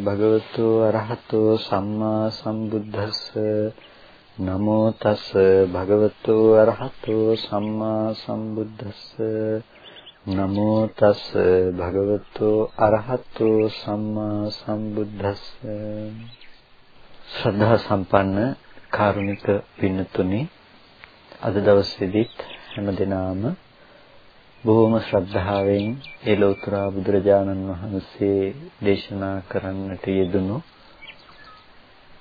භගවතු අරහතෝ සම්මා සම්බුද්දස්ස නමෝ තස් භගවතු අරහතෝ සම්මා සම්බුද්දස්ස නමෝ තස් භගවතු අරහතෝ සම්මා සම්බුද්දස්ස. ශ්‍රද්ධා සම්පන්න කාරුණික පින්නතුනි අද දවසේදීත් හැම දිනාම බොහොම ශ්‍රද්ධාවෙන් ඒ ලෝතර බුදුරජාණන් වහන්සේ දේශනා කරන්නට යෙදුණු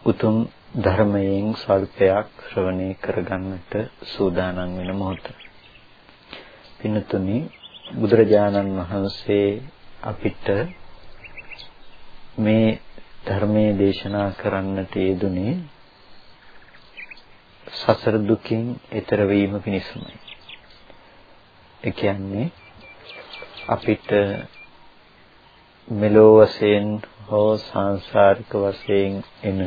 උතුම් ධර්මයෙන් ස්වල්පයක් ශ්‍රවණය කරගන්නට සූදානම් වෙන මොහොත. පින්තුනි බුදුරජාණන් වහන්සේ අපිට මේ ධර්මයේ දේශනා කරන්නට යෙදුනේ සසර දුකින් එතර වීම පිණිසමයි. ඒ කියන්නේ අපිට මෙලෝ වශයෙන් හෝ සංසාරික වශයෙන් එන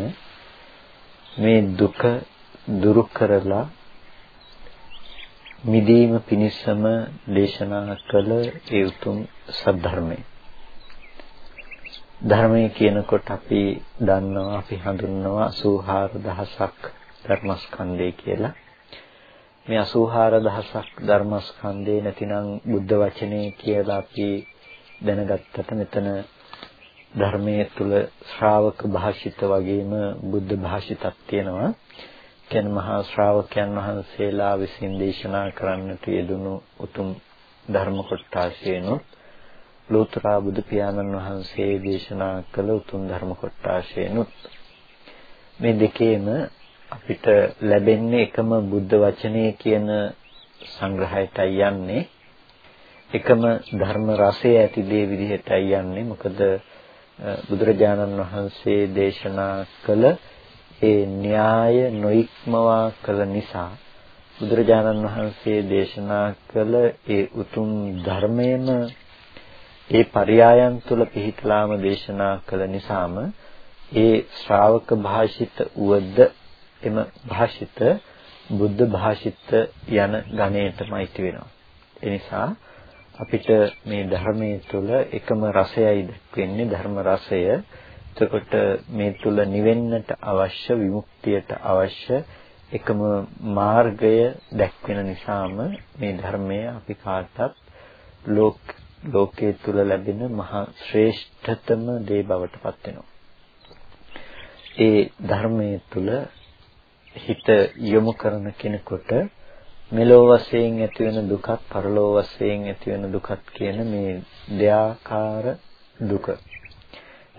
මේ දුක දුරු කරලා මිදීම පිණිසම දේශනා කළ ඒ උතුම් සද්ධර්මය. ධර්මය කියනකොට අපි දන්නවා අපි හඳුන්වනවා 84000ක් ධර්මස්කන්ධය කියලා. මේ 84000ක් ධර්මස්කන්ධේ නැතිනම් බුද්ධ වචනේ කියලා අපි දැනගත්තට මෙතන ධර්මයේ තුල ශ්‍රාවක භාෂිත වගේම බුද්ධ භාෂිතක් තියෙනවා. කියන්නේ මහා ශ්‍රාවකයන් වහන්සේලා විසින් දේශනා කරන්නට යෙදුණු උතුම් ධර්ම කොටාශේනොත් ලෝතර බුදු පියාණන් වහන්සේ දේශනා කළ උතුම් ධර්ම කොටාශේනොත් මේ දෙකේම අපිට ලැබෙන්නේ එකම බුද්ධ වචනේ කියන සංග්‍රහයටයි යන්නේ. එකම ධර්ම රසය ඇති දේ විදිහටයි යන්නේ. මොකද බුදුරජාණන් වහන්සේ දේශනා කළ ඒ න්‍යාය නොඉක්මවා කළ නිසා බුදුරජාණන් වහන්සේ දේශනා කළ ඒ උතුම් ධර්මයේම ඒ පරයයන් තුල පිහිටලාම දේශනා කළ නිසාම ඒ ශ්‍රාවක භාෂිත උවද එම භාෂිත බුද්ධ භාෂිත යන ගණයටමයි වෙනවා. ඒ නිසා අපිට මේ ධර්මයේ තුල එකම රසයයි දක්වන්නේ ධර්ම රසය. එතකොට මේ තුල නිවෙන්නට අවශ්‍ය විමුක්තියට අවශ්‍ය එකම මාර්ගය දැක්වෙන නිසාම මේ ධර්මය අපි කාටත් ලෝක ලෝකයේ තුල ලැබෙන මහා ශ්‍රේෂ්ඨතම දේ බවට පත් වෙනවා. ඒ ධර්මයේ තුල හිත යොමු කරන කෙනෙකුට මෙලෝ වශයෙන් ඇති වෙන දුකත් පරලෝ වශයෙන් ඇති වෙන දුකත් කියන මේ දෙආකාර දුක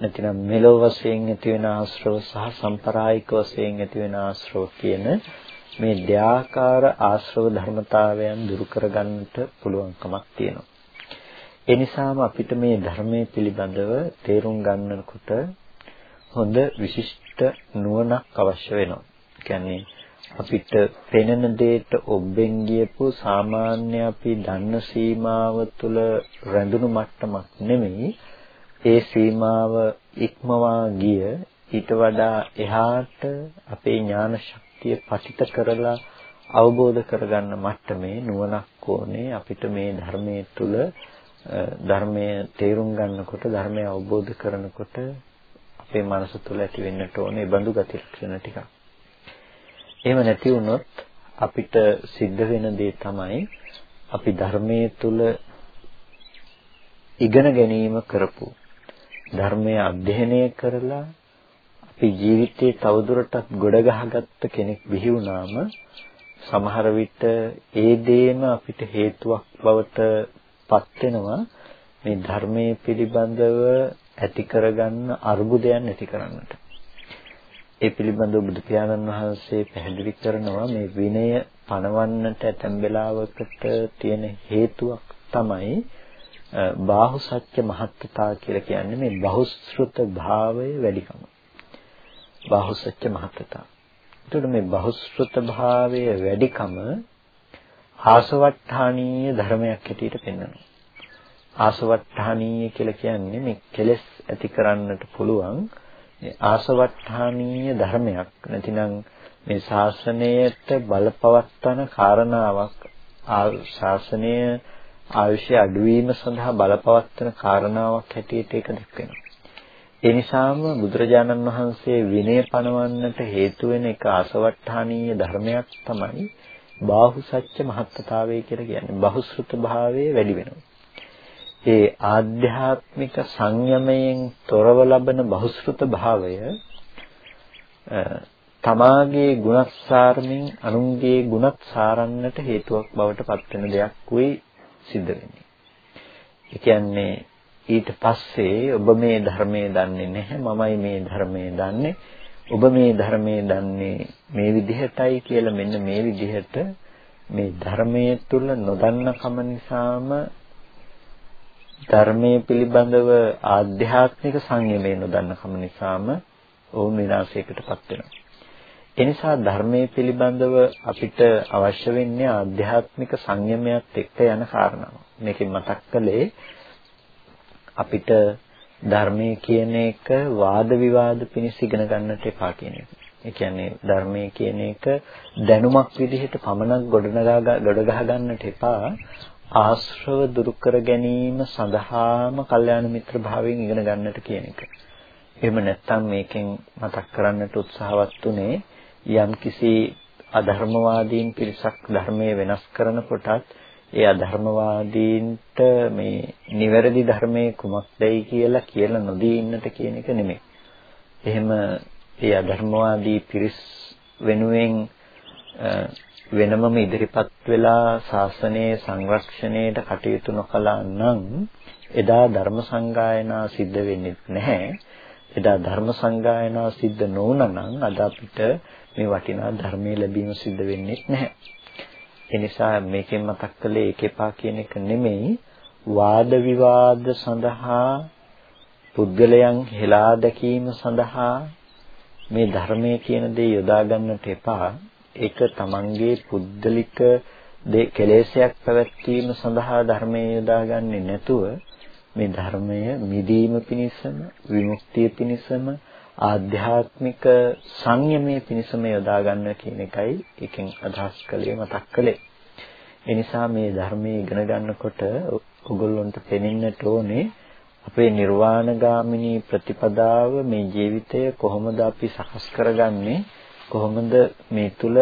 නැතිනම් මෙලෝ වශයෙන් ඇති වෙන ආශ්‍රව සහ සම්ප්‍රායික වශයෙන් ඇති වෙන ආශ්‍රව කියන මේ දෙආකාර ආශ්‍රව ධර්මතාවයන් දුරු කරගන්නට පුළුවන්කමක් තියෙනවා. ඒ නිසාම අපිට මේ ධර්මයේ පිළිබඳව තේරුම් ගන්නකොට හොඳ විශිෂ්ට නුවණක් අවශ්‍ය වෙනවා. කියන්නේ අපිට පෙනෙන දෙයට ඔබෙන් ගියපු සාමාන්‍ය අපි දන්න සීමාව තුළ රැඳුණු මට්ටමක් නෙමෙයි ඒ සීමාව ඉක්මවා ගිය ඊට වඩා එහාට අපේ ඥාන ශක්තිය පතිත කරලා අවබෝධ කරගන්න මට්ටමේ නුවණක් ඕනේ අපිට මේ ධර්මයේ තුල ධර්මයේ තේරුම් ගන්නකොට ධර්මය අවබෝධ කරනකොට අපේ මනස තුල ඇති වෙන්නට ඕනේ බඳු ගති ලක්ෂණ ටිකක්. එහෙම නැති වුණොත් අපිට සිද්ධ වෙන දේ තමයි අපි ධර්මයේ තුල ඉගෙන ගැනීම කරපු ධර්මය අධ්‍යයනය කරලා අපි ජීවිතේ තවදුරටත් ගොඩ ගහගත්ත කෙනෙක් බිහි වුණාම සමහර විට ඒ දේම අපිට හේතුවක් බවට පත් වෙනවා මේ ධර්මයේ පිළිබඳව ඇති කරගන්න අරුබුදයන් ඇති කරන්නට. ඒ පිළිබඳව බුදු පියාණන් වහන්සේ පැහැදිලි කරනවා මේ විනය පනවන්නට ඇතැම් වෙලාවකට තියෙන හේතුවක් තමයි බාහු සත්‍ය මහත්තතා කියලා කියන්නේ මේ බහුශෘත භාවය වැඩිකම. බාහු සත්‍ය මහත්තතා. එතකොට මේ බහුශෘත භාවය වැඩිකම ආසවට්ටානීය ධර්මයක් හැටියට පෙන්වනවා. ආසවට්ටානීය කියලා කියන්නේ මේ කෙලෙස් ඇති කරන්නට පුළුවන් ආසවට්ටානීය ධර්මයක් නැතිනම් මේ ශාසනයට බලපවත්වන කාරණාවක් ශාසනය ආයුෂ අඩුවීම සඳහා බලපවත්වන කාරණාවක් හැටියට ඒක දැක්වෙනවා. ඒ නිසාම බුදුරජාණන් වහන්සේ විනය පනවන්නට හේතු වෙන එක ආසවට්ටානීය ධර්මයක් තමයි බාහුසත්‍ය මහත්තතාවය කියලා කියන්නේ. බහුශෘත භාවයේ වැඩි වෙනවා. ඒ ආධ්‍යාත්මික සංයමයෙන් තොරව ලබන බහුශෘත භාවය තමාගේ ගුණත් සාරමින් අනුන්ගේ ගුණත් සාරන්නට හේතුවක් බවට පත් වෙන දෙයක් වෙයි සිද්ධ වෙන්නේ. ඒ කියන්නේ ඊට පස්සේ ඔබ මේ ධර්මයේ දන්නේ නැහැ මමයි මේ ධර්මයේ දන්නේ ඔබ මේ ධර්මයේ දන්නේ මේ විදිහටයි කියලා මෙන්න මේ විදිහට මේ ධර්මයේ තුල නොදන්න කම නිසාම ධර්මයේ පිළිබඳව ආධ්‍යාත්මික සංයමය නොදන්න කම නිසාම ඔවුන් විනාශයකටපත් වෙනවා. එනිසා ධර්මයේ පිළිබඳව අපිට අවශ්‍ය වෙන්නේ ආධ්‍යාත්මික සංයමයක් එක්ක යන කාරණාව. මේකෙන් මතක් කළේ අපිට ධර්මයේ කියන එක වාද විවාද පිණිස ඉගෙන ගන්නට එපා කියන එක. ඒ කියන්නේ ධර්මයේ කියන එක දැනුමක් විදිහට පමණක් ගොඩනගා ගොඩ ගහ ගන්නට එපා. ආශ්‍රව දුරු කර ගැනීම සඳහාම කල්යාණ මිත්‍ර භාවයෙන් ඉගෙන ගන්නට කියන එක. එහෙම නැත්නම් මේකෙන් මතක් කරන්නට උත්සාහවත් උනේ යම්කිසි අධර්මවාදීන් පිරිසක් ධර්මයේ වෙනස් කරනකොටත් ඒ අධර්මවාදීන්ට මේ නිවැරදි ධර්මයේ කුමක්දයි කියලා කියලා නොදී ඉන්නට කියන එක නෙමෙයි. එහෙම ඒ අධර්මවාදී පිරිස් වෙනුවෙන් වෙනමම ඉදිරිපත් වෙලා ශාසනයේ සංරක්ෂණයට කටයුතු නොකළා නම් එදා ධර්ම සංගායනා සිද්ධ වෙන්නේ නැහැ. එදා ධර්ම සංගායනා සිද්ධ නොවුනනම් අද අපිට මේ වටිනා ධර්මයේ ලැබීම සිද්ධ වෙන්නේ නැහැ. ඒ නිසා මේකෙන් මතක් කළේ ඒකේපා කියන එක නෙමෙයි වාද විවාද සඳහා පුද්ගලයන් හෙලා දැකීම සඳහා මේ ධර්මයේ කියන දේ යොදා ගන්නට එපා. ඒක තමන්ගේ පුද්ගලික කෙලෙසයක් පැවැත්වීම සඳහා ධර්මයේ යොදාගන්නේ නැතුව මේ ධර්මය මිදීම පිණිසම විමුක්තිය පිණිසම ආධ්‍යාත්මික සංයමයේ පිණිසම යොදා ගන්න කියන එකයි එකෙන් අදහස් කළේ මතක් කළේ. ඒ නිසා මේ ධර්මයේ ඉගෙන ගන්නකොට ඔගොල්ලන්ට පෙනෙන්නට ඕනේ අපේ නිර්වාණගාමිනී ප්‍රතිපදාව මේ ජීවිතය කොහොමද අපි සකස් කරගන්නේ කොහොමද මේ තුල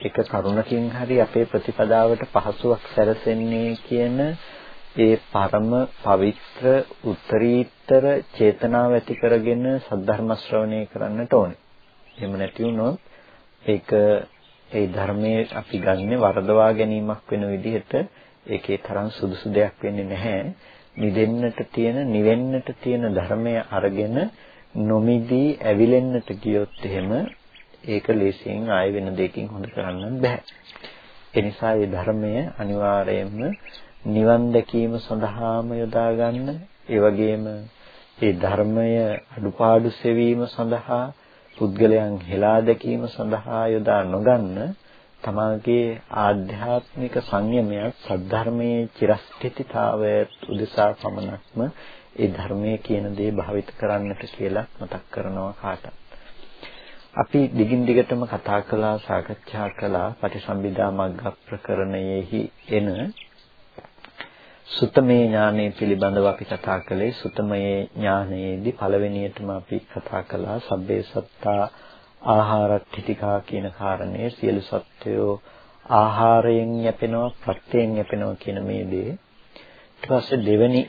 එක කරුණකින් හරි අපේ ප්‍රතිපදාවට පහසුවක් සැලසෙන්නේ කියන ඒ පරම පවිත්‍ර උත්තරීතර චේතනාව ඇති කරගෙන සද්ධර්ම ශ්‍රවණය කරන්නට ඕනේ. එහෙම නැති වුණොත් ඒක ඒ ධර්මයේ අපි ගන්නෙ වරදවා ගැනීමක් වෙන විදිහට ඒකේ තරම් සුදුසු දෙයක් වෙන්නේ නැහැ. නිදෙන්නට තියෙන නිවෙන්නට තියෙන ධර්මය අරගෙන නොමිදී ඇවිලෙන්නට ගියොත් එහෙම ඒක ලේසියෙන් ආය වෙන දෙයකින් හොඳ කරන්න බෑ. ඒ නිසා මේ ධර්මය අනිවාර්යයෙන්ම නිවන් දැකීම සඳහාම යොදා ගන්න ඒ වගේම ඒ ධර්මය අඩුපාඩු සෙවීම සඳහා පුද්ගලයන් හෙලා දැකීම සඳහා යොදා නොගන්න තමාගේ ආධ්‍යාත්මික සංයමයක් සද්ධර්මයේ චිරස්ථිතිතාවය උදෙසා පමණක්ම ඒ ධර්මයේ කියන දේ භාවිත කරන්නට කියලා මතක් කරනවා කාටත්. අපි දිගින් දිගටම කතා කළා සාකච්ඡා කළා පටිසම්භිදා මග්ග ප්‍රකරණයෙහි එන සුතමේ ඥානය පිළිබඳව අපි කතා කළේ. සුතමේ ඥානයේදී පළවෙනියටම අපි කතා කළා සබ්බේ සත්තා ආහාරට්ඨිතිකා කියන කාරණය. සියලු සත්වයෝ ආහාරයෙන් යැපෙනවා ප්‍රත්‍යයෙන් යැපෙනවා කියන මේ දේ. ඊට පස්සේ දෙවෙනි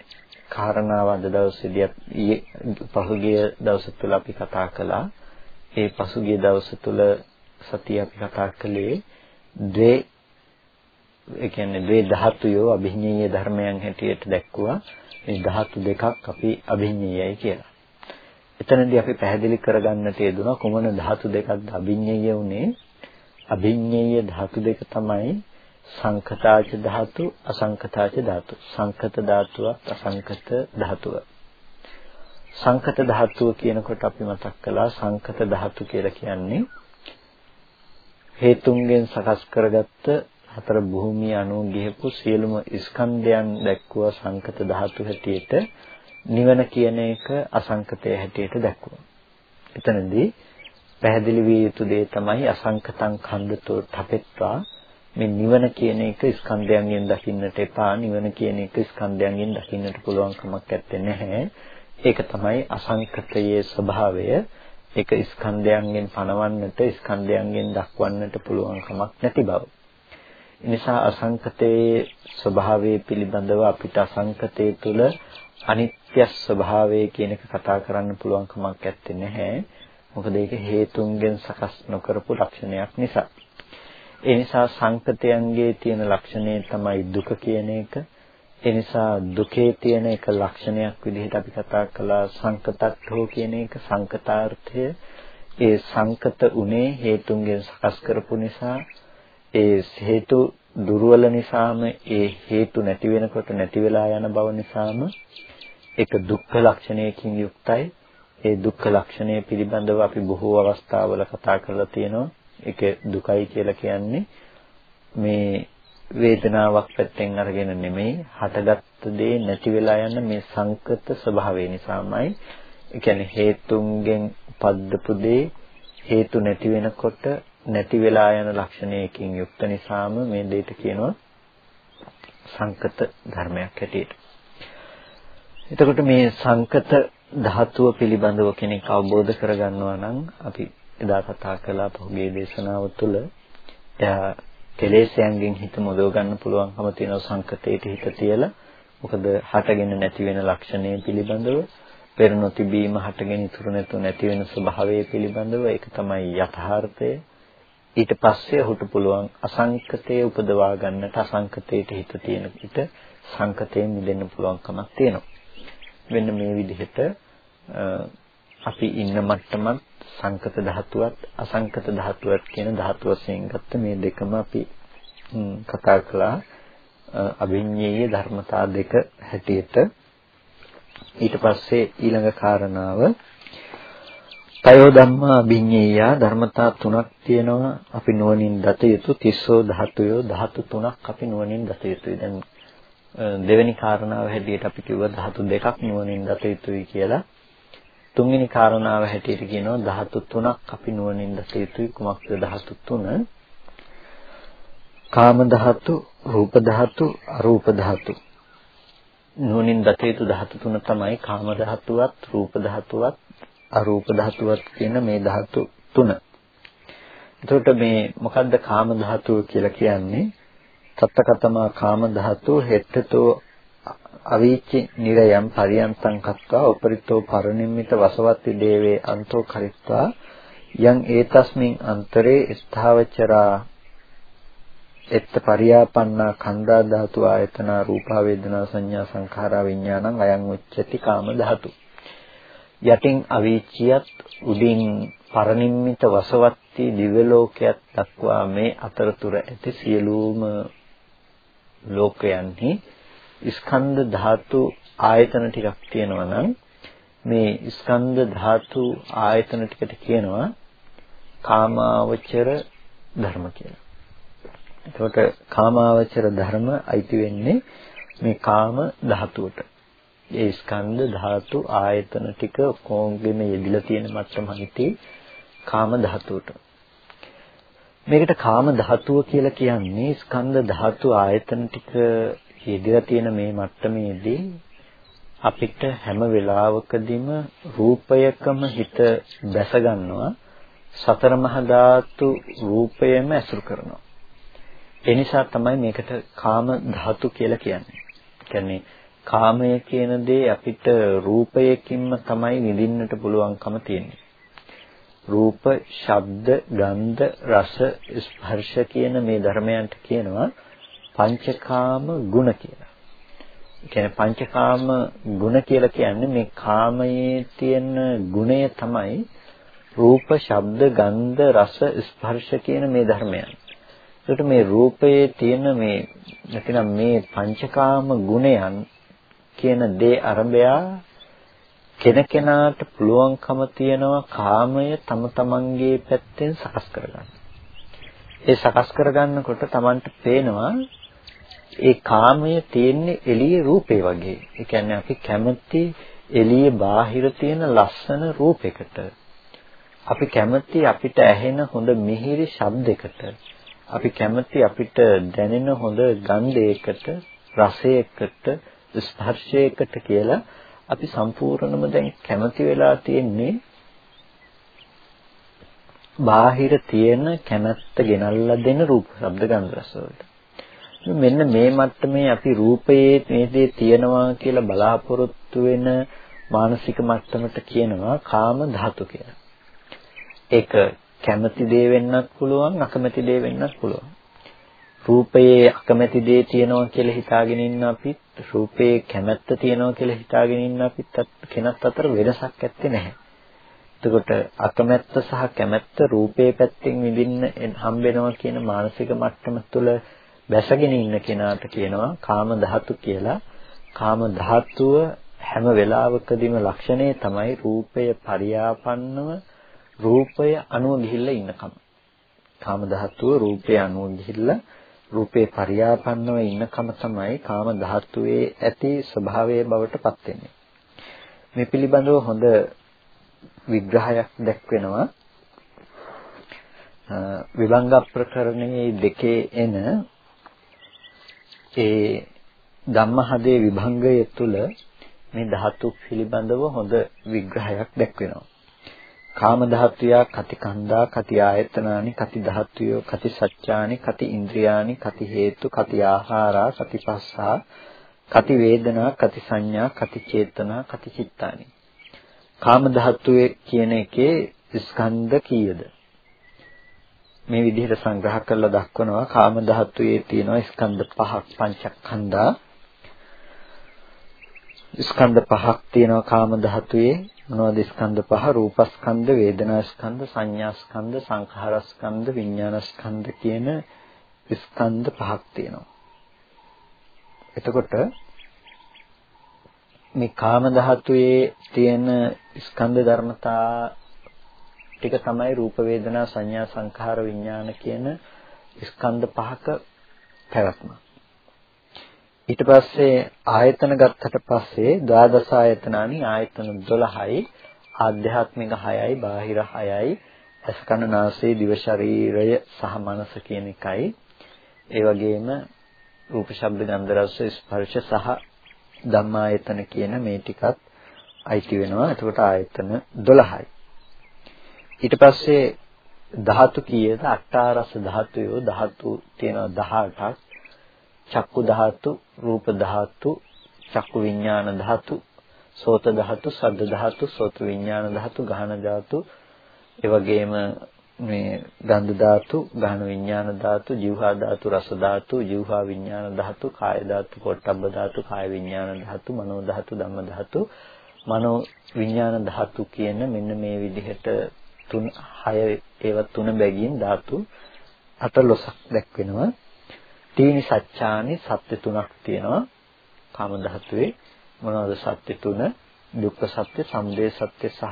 කාරණාව අද දවසේදී පහුගිය දවස් තුල අපි කතා කළා. ඒ පසුගිය දවස් තුල සතිය අපි කතා කළේ ද්වේ ඒ කියන්නේ ද්වේ ධාතුයෝ අභිඤ්ඤේය ධර්මයන් හැටියට දැක්කුවා මේ ධාතු දෙකක් අපි අභිඤ්ඤේයයි කියලා. එතනදී අපි පැහැදිලි කරගන්නට යෙදුණා කුමන ධාතු දෙකක්ද අභිඤ්ඤේය උනේ? අභිඤ්ඤේය ධාතු දෙක තමයි සංකතාච ධාතු අසංකතාච ධාතු. සංකත ධාතුවක් අසංකත ධාතුව. සංකත ධාතුව කියනකොට අපි මතක් කළා සංකත ධාතු කියලා කියන්නේ හේතුන්ගෙන් සකස් කරගත්ත හතර භූමිය අනුව ගිහපු සියලුම ස්කන්ධයන් දැක්වුවා සංකත ධාතු හැටියට නිවන කියන එක අසංකතය හැටියට දැක්වුවා. එතනදී පැහැදිලි විය යුතු දේ තමයි අසංකතං ඛණ්ඩතෝ තපෙත්වා. මේ නිවන කියන එක ස්කන්ධයන්ගෙන් දකින්නට එපා. නිවන කියන එක ස්කන්ධයන්ගෙන් දකින්නට පුළුවන් කමක් නැත්තේ නැහැ. ඒක තමයි අසංකතයේ ස්වභාවය. ඒක ස්කන්ධයන්ගෙන් පණවන්නට ස්කන්ධයන්ගෙන් දක්වන්නට පුළුවන් කමක් නැති බව. නිසා අසංකතයේ ස්වභාවය පිළිබඳව අපිට අසංකතයේ තුල අනිත්‍ය ස්වභාවය කියන එක කතා කරන්න පුළුවන් කමක් නැත්තේ නැහැ. මොකද ඒක හේතුන්ගෙන් සකස් නොකරපු ලක්ෂණයක් නිසා. ඒ නිසා සංකතයන්ගේ තියෙන ලක්ෂණය තමයි දුක කියන එක. ඒ නිසා දුකේ තියෙන එක ලක්ෂණයක් විදිහට අපි කතා කළා සංකතත්හෝ කියන එක සංකතාර්ථය. ඒ සංකත උනේ හේතුන්ගෙන් සකස් කරපු නිසා ඒ හේතු දුර්වල නිසාම ඒ හේතු නැති වෙනකොට නැති වෙලා යන බව නිසාම ඒක දුක්ඛ ලක්ෂණයකින් යුක්තයි. ඒ දුක්ඛ ලක්ෂණය පිළිබඳව අපි බොහෝ අවස්ථාවල කතා කරලා තියෙනවා. ඒක දුකයි කියලා කියන්නේ මේ වේදනාවක් පැත්තෙන් අරගෙන නෙමෙයි හටගත්ත දේ නැති වෙලා යන මේ සංකත ස්වභාවය නිසාමයි ඒ කියන්නේ හේතුන්ගෙන් පද්දපු දේ හේතු නැති වෙනකොට නැති වෙලා යන ලක්ෂණයකින් යුක්ත නිසාම මේ දෙයට කියනවා සංකත ධර්මයක් හැටියට. එතකොට මේ සංකත ධාතුව පිළිබඳව කෙනෙක් අවබෝධ කරගන්නවා නම් අපි එදා කතා කළා පහුගිය දේශනාව තුළ එයා කෙලෙස්යන්ගෙන් හිත මොදව ගන්න පුළුවන්කම තියෙන සංකතේට හිත තියලා මොකද හටගෙන නැති වෙන ලක්ෂණය පිළිබඳව පෙර නොතිබීම හටගෙන ඉතුරු නැතු නැති වෙන ස්වභාවය පිළිබඳව ඒක තමයි යථාර්ථය. ඊට පස්සේ ඔහුට පුළුවන් අසංකතයේ උපදවා ගන්නට අසංකතයට හිත තියෙන විට සංකතයෙන් මිදෙන්න පුළුවන්කමක් තියෙනවා. මෙන්න මේ විදිහට අපි ඉන්න මට්ටමත් සංකත ධාතුවත් අසංකත ධාතුවත් කියන ධාතු වශයෙන් ගත්ත මේ දෙකම අපි කතා කළා. අභිඤ්ඤේය ධර්මතා දෙක හැටියට. ඊට පස්සේ ඊළඟ කාරණාව. තයෝ ධම්මා අභිඤ්ඤේය ධර්මතා තුනක් තියෙනවා. අපි නුවණින් දත යුතු තිස්සෝ ධාතුයෝ ධාතු තුනක් අපි නුවණින් දත යුතුයි. දැන් දෙවෙනි කාරණාව හැටියට අපි කිව්වා ධාතු දෙකක් නුවණින් දත යුතුයි කියලා. තුන්වෙනි කාරණාව හැටියට කියනවා ධාතු තුනක් අපි නුවණින් දැක යුතුයි කුමක්ද ධාතු තුන? කාම ධාතු, රූප ධාතු, අරූප ධාතු. නුවණින් දැක යුතු ධාතු තුන තමයි කාම ධාතුවත්, රූප ධාතුවත්, අරූප ධාතුවත් කියන මේ ධාතු තුන. එතකොට මේ මොකද්ද කාම ධාතුව කියලා කියන්නේ? තත්තකතමා කාම ධාතු හෙට්ටතෝ අවීචි නිරයම් පරියන්තං කତ୍වා උපරිතෝ පරිනිම්මිත වසවත්ති දේවේ අන්තෝ කරිත්වා යං ඒතස්මින් අන්තරේ ස්ථාවචරා එත්ත පරියාපන්නා කන්දා ධාතු ආයතන රූපා වේදනා සංඥා සංඛාරා විඥානං අයං උච්චති කාම ධාතු. යටින් අවීචියත් උඩින් පරිනිම්මිත වසවත්ති දිව්‍ය ලෝකයක් දක්වා මේ අතරතුර ඇති සියලුම ලෝකයන්හි ස්කන්ධ ධාතු ආයතන ටිකක් තියෙනවා නම් මේ ස්කන්ධ ධාතු ආයතන ටිකට කියනවා කාමාවචර ධර්ම කියලා. එතකොට කාමාවචර ධර්ම අයිති වෙන්නේ මේ කාම ධාතුවට. ඒ ස්කන්ධ ධාතු ආයතන ටික කොංගෙම යෙදිලා තියෙන මට්ටම හිටි කාම ධාතුවට. මේකට කාම ධාතුව කියලා කියන්නේ ස්කන්ධ ධාතු ආයතන ටික යෙදලා තියෙන මේ මට්ටමේදී අපිට හැම වෙලාවකදීම රූපයකම හිත දැස ගන්නවා සතර මහා ධාතු රූපයම ඇසුරු කරනවා ඒ නිසා තමයි මේකට කාම ධාතු කියලා කියන්නේ. කියන්නේ කාමය කියන දේ අපිට රූපයකින්ම තමයි විඳින්නට පුළුවන්කම තියෙන්නේ. රූප, ශබ්ද, ගන්ධ, රස, ස්පර්ශ කියන මේ ධර්මයන්ට කියනවා පංචකාම ගුණ කියලා. කියන්නේ පංචකාම ගුණ කියලා කියන්නේ මේ කාමයේ තියෙන ගුණය තමයි රූප, ශබ්ද, ගන්ධ, රස, ස්පර්ශ කියන මේ ධර්මයන්. ඒකට මේ රූපයේ තියෙන මේ නැතිනම් මේ පංචකාම ගුණයන් කියන දේ අරබයා කෙනකෙනාට පුළුවන්කම තියනවා කාමය තම තමන්ගේ පැත්තෙන් සකස් කරගන්න. ඒ සකස් කරගන්නකොට Tamanට පේනවා ඒ කාමය තියෙන්නේ එළියේ රූපේ වගේ. ඒ කියන්නේ අපි කැමති එළියේ බාහිර තියෙන ලස්සන රූපයකට. අපි කැමති අපිට ඇහෙන හොඳ මිහිරි ශබ්දයකට. අපි කැමති අපිට දැනෙන හොඳ ගන්ධයකට, රසයකට, ස්පර්ශයකට කියලා අපි සම්පූර්ණම දැන් කැමති වෙලා තියෙන්නේ බාහිර තියෙන කැමැත්ත ගෙනල්ලා දෙන රූප, ශබ්ද, ගන්ධ, රස වලට. මෙන්න මේ මට්ටමේ අපි රූපයේ මේ දේ තියෙනවා කියලා බලාපොරොත්තු වෙන මානසික මට්ටමට කියනවා කාම ධාතු කියලා. ඒක කැමති දේ වෙන්නත් පුළුවන් අකමැති දේ වෙන්නත් පුළුවන්. රූපයේ අකමැති දේ තියෙනවා කියලා හිතාගෙන ඉන්න අපිත් රූපයේ කැමැත්ත තියෙනවා කියලා හිතාගෙන ඉන්න අපිත් කෙනත් අතර වෙනසක් ඇත්තේ නැහැ. එතකොට අකමැත්ත සහ කැමැත්ත රූපයේ පැත්තෙන් විඳින්න හම්බෙනවා කියන මානසික මට්ටම තුළ බැසගෙන ඉන්න කෙනාට කියනවා කාම ධාතු කියලා. කාම ධාතුව හැම වෙලාවකදීම ලක්ෂණය තමයි රූපය පරියාපන්නව රූපය අනුව ගිහිල්ලා ඉන්නකම. කාම ධාතුව රූපය අනුව ගිහිල්ලා රූපේ පරියාපන්නව ඉන්නකම තමයි කාම ධාතුවේ ඇති ස්වභාවයේ බවට පත් වෙන්නේ. මේ පිළිබඳව හොඳ විග්‍රහයක් දැක්වෙනවා. විභංග ප්‍රකරණයේ දෙකේ එන ඒ ධම්මහදේ විභංගය තුල මේ ධාතු පිළිබඳව හොඳ විග්‍රහයක් දැක්වෙනවා. කාම ධාතුය කති කන්දා කති ආයතනානි කති ධාතුය කති සත්‍යානි කති ඉන්ද්‍රියානි කති හේතු කති ආහාරා කති පස්සා කති වේදනා කති සංඥා කති චේතනා කති චිත්තානි කාම ධාතුවේ කියන එකේ ස්කන්ධ කීයද මේ විදිහට සංග්‍රහ කරලා දක්වනවා. කාම ධාතුවේ තියෙනවා ස්කන්ධ පහක් පංචස්කන්ධා. ස්කන්ධ පහක් තියෙනවා කාම ධාතුවේ. මොනවද ස්කන්ධ පහ? රූපස්කන්ධ වේදනාස්කන්ධ සංඥාස්කන්ධ සංඛාරස්කන්ධ විඥානස්කන්ධ කියන ස්කන්ධ පහක් තියෙනවා. එතකොට මේ කාම ධාතුවේ තියෙන ස්කන්ධ ධර්මතා ටික තමයි රූප වේදනා සංඥා සංඛාර විඥාන කියන ස්කන්ධ පහක පැවැත්ම. ඊට පස්සේ ආයතන ගත්තට පස්සේ ද්වාදස ආයතනානි ආයතන 12යි ආධ්‍යාත්මික 6යි බාහිර 6යි අස්කන නාසය දිව ශරීරය සහ මනස කියන එකයි. ඒ වගේම රූප ශබ්ද ගන්ධ රස ස්පර්ශ සහ ධම්මායතන කියන මේ ටිකත් අයිති වෙනවා. එතකොට ආයතන 12යි ඊට පස්සේ ධාතු කීයද? අට්ඨාරස ධාතුයෝ ධාතු තියෙනවා 18ක්. චක්කු ධාතු, රූප ධාතු, චක්කු විඥාන ධාතු, සෝත ධාතු, සද්ද ධාතු, සෝත විඥාන ධාතු, ගහන ධාතු, ඒ වගේම මේ ගන්ධ ධාතු, ගහන විඥාන ධාතු, જીවහා ධාතු, රස ධාතු, જીවහා විඥාන ධාතු, කාය ධාතු, පොට්ටබ්බ ධාතු, කාය විඥාන ධාතු, මනෝ ධාතු, ධම්ම ධාතු, මනෝ විඥාන ධාතු කියන මෙන්න මේ විදිහට තුන හය ඒවා තුන බැගින් ධාතු 14ක් දැක්වෙනවා. තීනි සත්‍යානි සත්‍ය තුනක් තියෙනවා. කාම ධාතුවේ මොනවද සත්‍ය තුන? දුක්ඛ සත්‍ය, සමුදය සත්‍ය සහ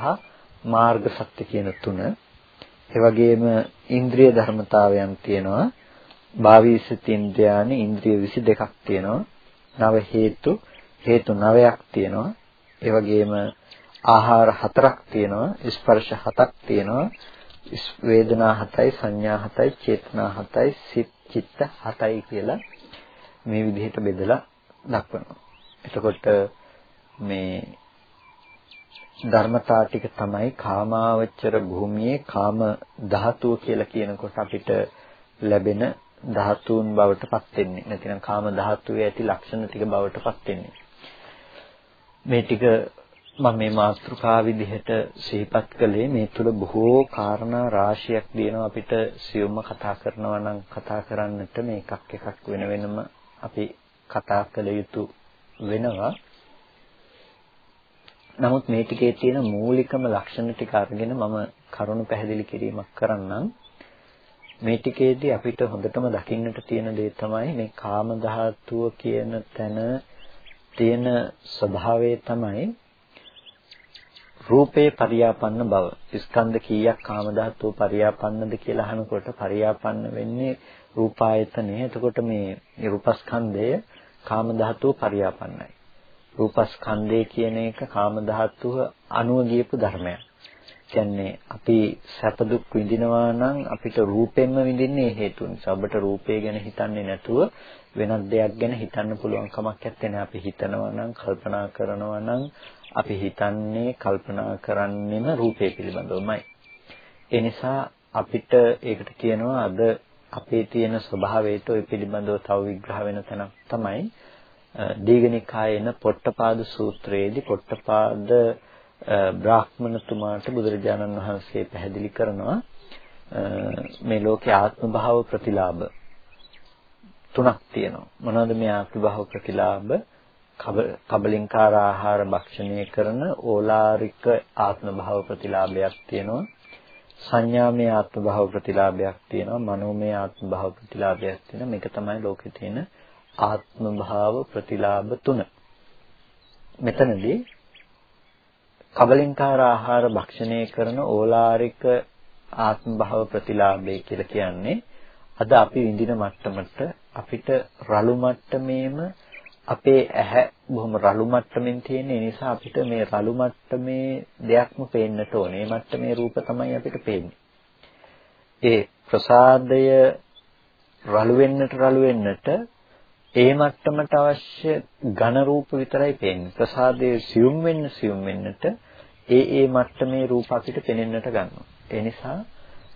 මාර්ග සත්‍ය කියන තුන. ඒ වගේම ඉන්ද්‍රිය ධර්මතාවයන් තියෙනවා. භාවීසිත ඉන්ද්‍රයානි ඉන්ද්‍රිය 22ක් තියෙනවා. නව හේතු හේතු 9ක් තියෙනවා. ඒ වගේම ආහාර හතරක් තියෙනවා ස්පර්ශ හතක් තියෙනවා. වේදනා හතයි සංඥා හතයි චේතනා හතයි සිත් චිත්ත හතයි කියලා මේ විදිහට බෙදලා දක්වනවා. එතකොට මේ ධර්මතා ටික තමයි කාමාවචර භූමියේ කාම ධාතුව කියලා කියනකොට අපිට ලැබෙන ධාතුන් බවට පත් වෙන්නේ. නැතිනම් කාම ධාතුවේ ඇති ලක්ෂණ ටික බවට පත් වෙන්නේ. මේ ටික මම මේ මාතෘකා විදිහට සිහිපත් කළේ මේ තුල බොහෝ කාරණා රාශියක් දිනනවා අපිට සියුම්ම කතා කරනවා නම් කතා කරන්නට මේ එකක් එකක් වෙන වෙනම අපි කතා කළ යුතු වෙනවා. නමුත් මේ ටිකේ තියෙන මූලිකම ලක්ෂණ ටික අරගෙන මම කරුණු පැහැදිලි කිරීමක් කරන්නම්. මේ ටිකේදී අපිට හොඳටම දකින්නට තියෙන දේ තමයි මේ කාම ධාතුව කියන තැන තියෙන ස්වභාවය තමයි රූපේ පරියාපන්න බව. ස්කන්ධ කීයක් කාම ධාතුව පරියාපන්නද කියලා අහනකොට පරියාපන්න වෙන්නේ රූපායතනය. එතකොට මේ රූපස්කන්ධය කාම ධාතුව පරියාපන්නයි. රූපස්කන්ධය කියන එක කාම ධාතුව අනුව ගියපු ධර්මයක්. කියන්නේ අපි සැප දුක් විඳිනවා නම් අපිට රූපෙන්ම විඳින්නේ හේතු නිසා. ඔබට රූපය ගැන හිතන්නේ නැතුව වෙනත් දෙයක් ගැන හිතන්න පුළුවන් කමක් නැත්තේ අපි හිතනවා නම් කල්පනා කරනවා නම් අපි හිතන්නේ කල්පනා කරන්නෙම රූපය පිළිබඳවමයි. ඒ නිසා අපිට ඒකට කියනවා අද අපේ තියෙන ස්වභාවයට ওই පිළිබඳව තව විග්‍රහ වෙන තැනක් තමයි දීඝනිකායේන පොට්ටපාද සූත්‍රයේදී පොට්ටපාද බ්‍රාහ්මණතුමාට බුදුරජාණන් වහන්සේ පැහැදිලි කරනවා මේ ලෝකේ ආත්ම භාව ප්‍රතිලාභ තුනක් තියෙනවා. මොනවද මේ ආත්ම භාව ප්‍රතිලාභ? කබලින්කාර ආහාර භක්ෂණය කරන ඕලාරික ආත්ම භාව ප්‍රතිලාභයක් තියෙනවා. සංඥාමය ආත්ම භාව ප්‍රතිලාභයක් තියෙනවා. මනෝමය ආත්ම භාව ප්‍රතිලාභයක් තියෙනවා. මේක තමයි ලෝකේ තියෙන ආත්ම භාව ප්‍රතිලාභ තුන. මෙතනදී කබලින්කාර ආහාර භක්ෂණය කරන ඕලාරික ආත්ම භාව ප්‍රතිලාභය කියලා කියන්නේ අද අපි විඳින මට්ටමට අපිට රළු මට්ටමේම අපේ ඇහැ බොහොම රළු මට්ටමින් තියෙන නිසා අපිට මේ රළු මට්ටමේ දෙයක්ම පේන්නට ඕනේ. මේ මට්ටමේ රූප තමයි අපිට පේන්නේ. ඒ ප්‍රසාදය රළු වෙන්නට රළු වෙන්නට ඒ මට්ටමට අවශ්‍ය ඝන රූප විතරයි පේන්නේ. ප්‍රසාදයේ සියුම් වෙන්න සියුම් වෙන්නට ඒ ඒ මට්ටමේ රූප අපිට පෙනෙන්නට ගන්නවා. ඒ නිසා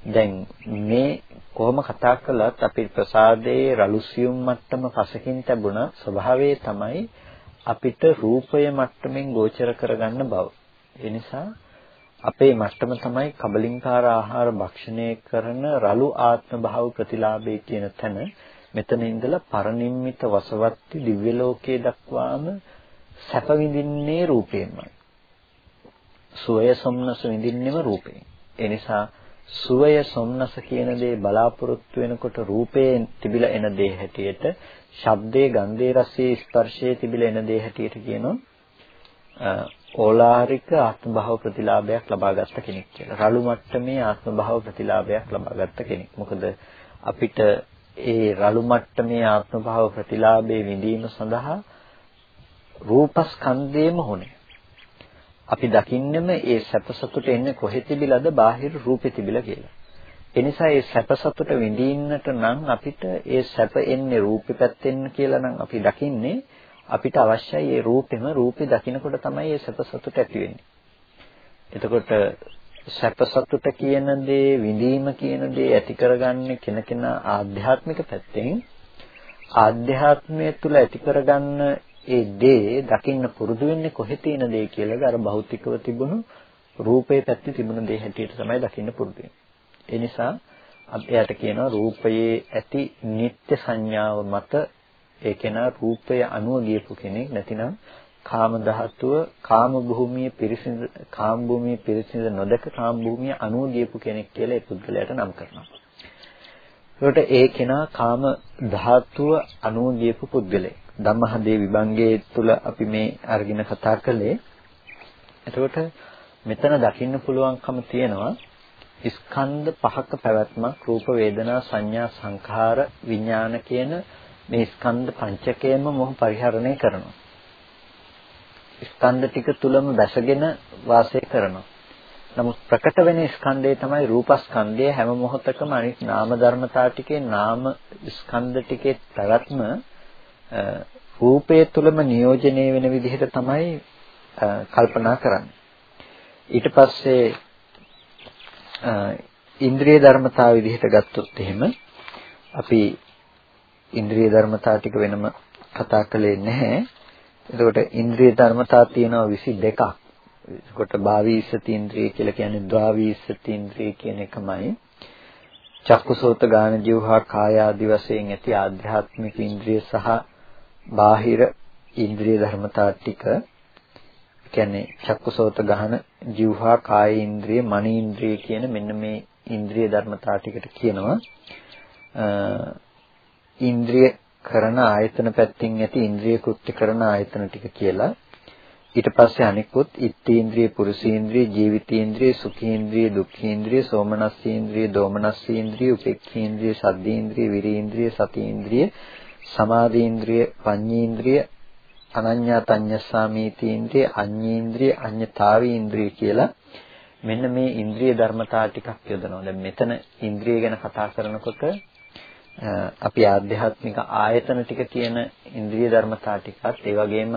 දැන් මේ කොහොම කතා කළත් අපේ ප්‍රසාදයේ රළු සියුම් මට්ටම පසකින් තිබුණ ස්වභාවය තමයි අපිට රූපය මට්ටමින් ගෝචර කරගන්න බව. ඒ නිසා අපේ මට්ටම තමයි කබලින්කාර ආහාර භක්ෂණය කරන රළු ආත්ම භාව ප්‍රතිලාභය කියන තැන මෙතන ඉඳලා පරිනිම්මිත වසවත්ති දිව්‍ය ලෝකයේ දක්වාම සැප විඳින්නේ රූපයෙන්මයි. සුවය සොම්නස විඳින්නෙම රූපයෙන්. ඒ නිසා සුවය සොම්නස කියන දේ බලාපොරොත්තු වෙනකොට රූපයෙන් තිබිලා එන දේ හැටියට, ශබ්දයේ, ගන්ධයේ, රසයේ, ස්පර්ශයේ තිබිලා එන දේ හැටියට කියනවා ඕලාරික ආත්ම භාව ප්‍රතිලාභයක් ලබාගත්ත කෙනෙක් කියලා. රළු මට්ටමේ ආත්ම භාව ප්‍රතිලාභයක් ලබාගත්ත කෙනෙක්. මොකද අපිට ඒ රළු මට්ටමේ ආත්ම භාව ප්‍රතිලාභයේ විඳීම සඳහා රූපස්කන්ධයම හොනේ. අපි දකින්නෙම ඒ සැප සතුට එන්නේ කොහෙ තිබිලාද බාහිර රූපේ තිබිලා කියලා. ඒ නිසා ඒ සැප සතුට විඳින්නට නම් අපිට ඒ සැප එන්නේ රූපේ පැත්තෙන් කියලා නම් අපි දකින්නේ අපිට අවශ්‍යයි ඒ රූපෙම රූපේ දකිනකොට තමයි ඒ සැප සතුට ඇති වෙන්නේ. එතකොට සැප සතුට කියන දේ විඳීම කියන දේ ඇති කරගන්නේ කෙනකෙනා ආධ්‍යාත්මික පැත්තෙන් ආධ්‍යාත්මය තුළ ඇති කරගන්න ඒ දේ දකින්න පුරුදු වෙන්නේ කොහෙ තියෙන දේ කියලාද අර භෞතිකව තිබුණු රූපේ පැත්තේ තිබුණු දේ හැටියට තමයි දකින්න පුරුදු වෙන්නේ. ඒ නිසා එයාට කියනවා රූපයේ ඇති නিত্য සංඥාව මත ඒ කෙනා රූපය අනුව ගියපු කෙනෙක් නැතිනම් කාම ධාතුව කාම භූමිය පිරිසිඳ කාම භූමිය පිරිසිඳ නොදක කාම භූමිය අනුව ගියපු කෙනෙක් කියලා ඒ පුද්ගලයාට නම් කරනවා. ඒකට ඒ කෙනා කාම ධාතුව අනුව ගියපු පුද්ගලයෙක්. ධම්මහදේ විභංගයේ තුල අපි මේ අරගෙන කතා කළේ. එතකොට මෙතන දකින්න පුළුවන්කම තියෙනවා ස්කන්ධ පහක පැවැත්මක් රූප වේදනා සංඥා සංඛාර විඥාන කියන මේ ස්කන්ධ පංචකයම මොහු පරිහරණය කරනවා. ස්කන්ධ ටික තුලම දැසගෙන වාසය කරනවා. නමුත් ප්‍රකට වෙන ස්කන්ධය තමයි රූපස්කන්ධය හැම මොහොතකම අනිත් නාම ධර්මතා ටිකේ නාම ස්කන්ධ ටිකේ පැවැත්ම රූපය තුළම නියෝජනය වෙන විදිහට තමයි කල්පනා කරන්නේ. ඊට පස්සේ ඉන්ද්‍රිය ධර්මතාව විදිහට ගත්තොත් එහෙම අපි ඉන්ද්‍රිය ධර්මතා ටික වෙනම කතා කළේ නැහැ. එතකොට ඉන්ද්‍රිය ධර්මතා තියෙනවා 22ක්. එතකොට භාවීසති ඉන්ද්‍රිය කියලා කියන්නේ ද්වාවීසති ඉන්ද්‍රිය කියන එකමයි. චක්කුසෝත ගාන ජීවහා කාය ආදි වශයෙන් ඇති ආධ්‍යාත්මික ඉන්ද්‍රිය සහ බාහිර ඉන්ද්‍රිය ධර්මතා ටික කියන්නේ චක්කුසෝත ගහන જીවහා කාය ඉන්ද්‍රිය මන ඉන්ද්‍රිය කියන මෙන්න මේ ඉන්ද්‍රිය ධර්මතා ටිකට කියනවා. ඉන්ද්‍රිය කරන ආයතන පැත්තෙන් ඇති ඉන්ද්‍රිය කෘත්‍ය කරන ආයතන ටික කියලා. ඊට පස්සේ අනිකුත් ඉත්තේන්ද්‍රිය පුරුෂේන්ද්‍රිය ජීවිතේන්ද්‍රිය සුඛේන්ද්‍රිය දුක්ඛේන්ද්‍රිය සෝමනස්සේන්ද්‍රිය දෝමනස්සේන්ද්‍රිය උපේක්ඛේන්ද්‍රිය සද්දේන්ද්‍රිය විරේන්ද්‍රිය සතේන්ද්‍රිය සමාධේන්ද්‍රිය පඤ්ඤේන්ද්‍රිය අනඤ්ඤා තඤ්ඤස්සාමීතේන්ද්‍රිය අඤ්ඤේන්ද්‍රිය අඤ්ඤතාවීන්ද්‍රිය කියලා මෙන්න මේ ඉන්ද්‍රිය ධර්මතා ටිකක් යොදනවා. දැන් මෙතන ඉන්ද්‍රිය ගැන කතා කරනකොට අපි ආධ්‍යාත්මික ආයතන ටික කියන ඉන්ද්‍රිය ධර්මතා ටිකත් ඒ වගේම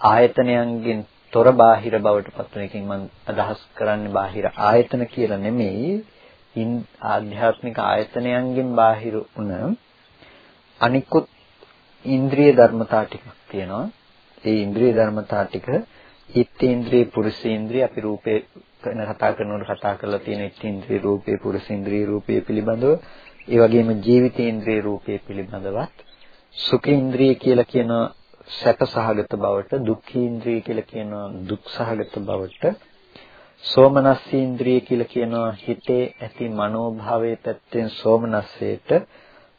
ආයතනයන්ගෙන් තොර බාහිර බවට පත් වෙන එකකින් මම අදහස් කරන්නේ බාහිර ආයතන කියලා නෙමෙයි ඉන් ආධ්‍යාත්මික ආයතනයන්ගෙන් බාහිර වුණ අනිකුත් ඉන්ද්‍රිය ධර්මතා ටිකක් තියෙනවා. ඒ ඉන්ද්‍රිය ධර්මතා ටික ඉත්තේන්ද්‍රිය පුරුෂේන්ද්‍රිය අපි රූපේ ගැන කතා කරනකොට කතා කරලා තියෙන ඉත්තේන්ද්‍රිය රූපේ පුරුෂේන්ද්‍රිය රූපේ පිළිබඳව. ඒ වගේම ජීවිතේන්ද්‍රිය රූපේ පිළිබඳවත්. සුඛේන්ද්‍රිය කියලා කියන සැප සහගත බවට දුක්ඛේන්ද්‍රිය කියලා කියනවා දුක් සහගත බවට. සෝමනස්සේන්ද්‍රිය කියලා කියනවා හිතේ ඇති මනෝභාවයේ පැත්තෙන් සෝමනස්සයට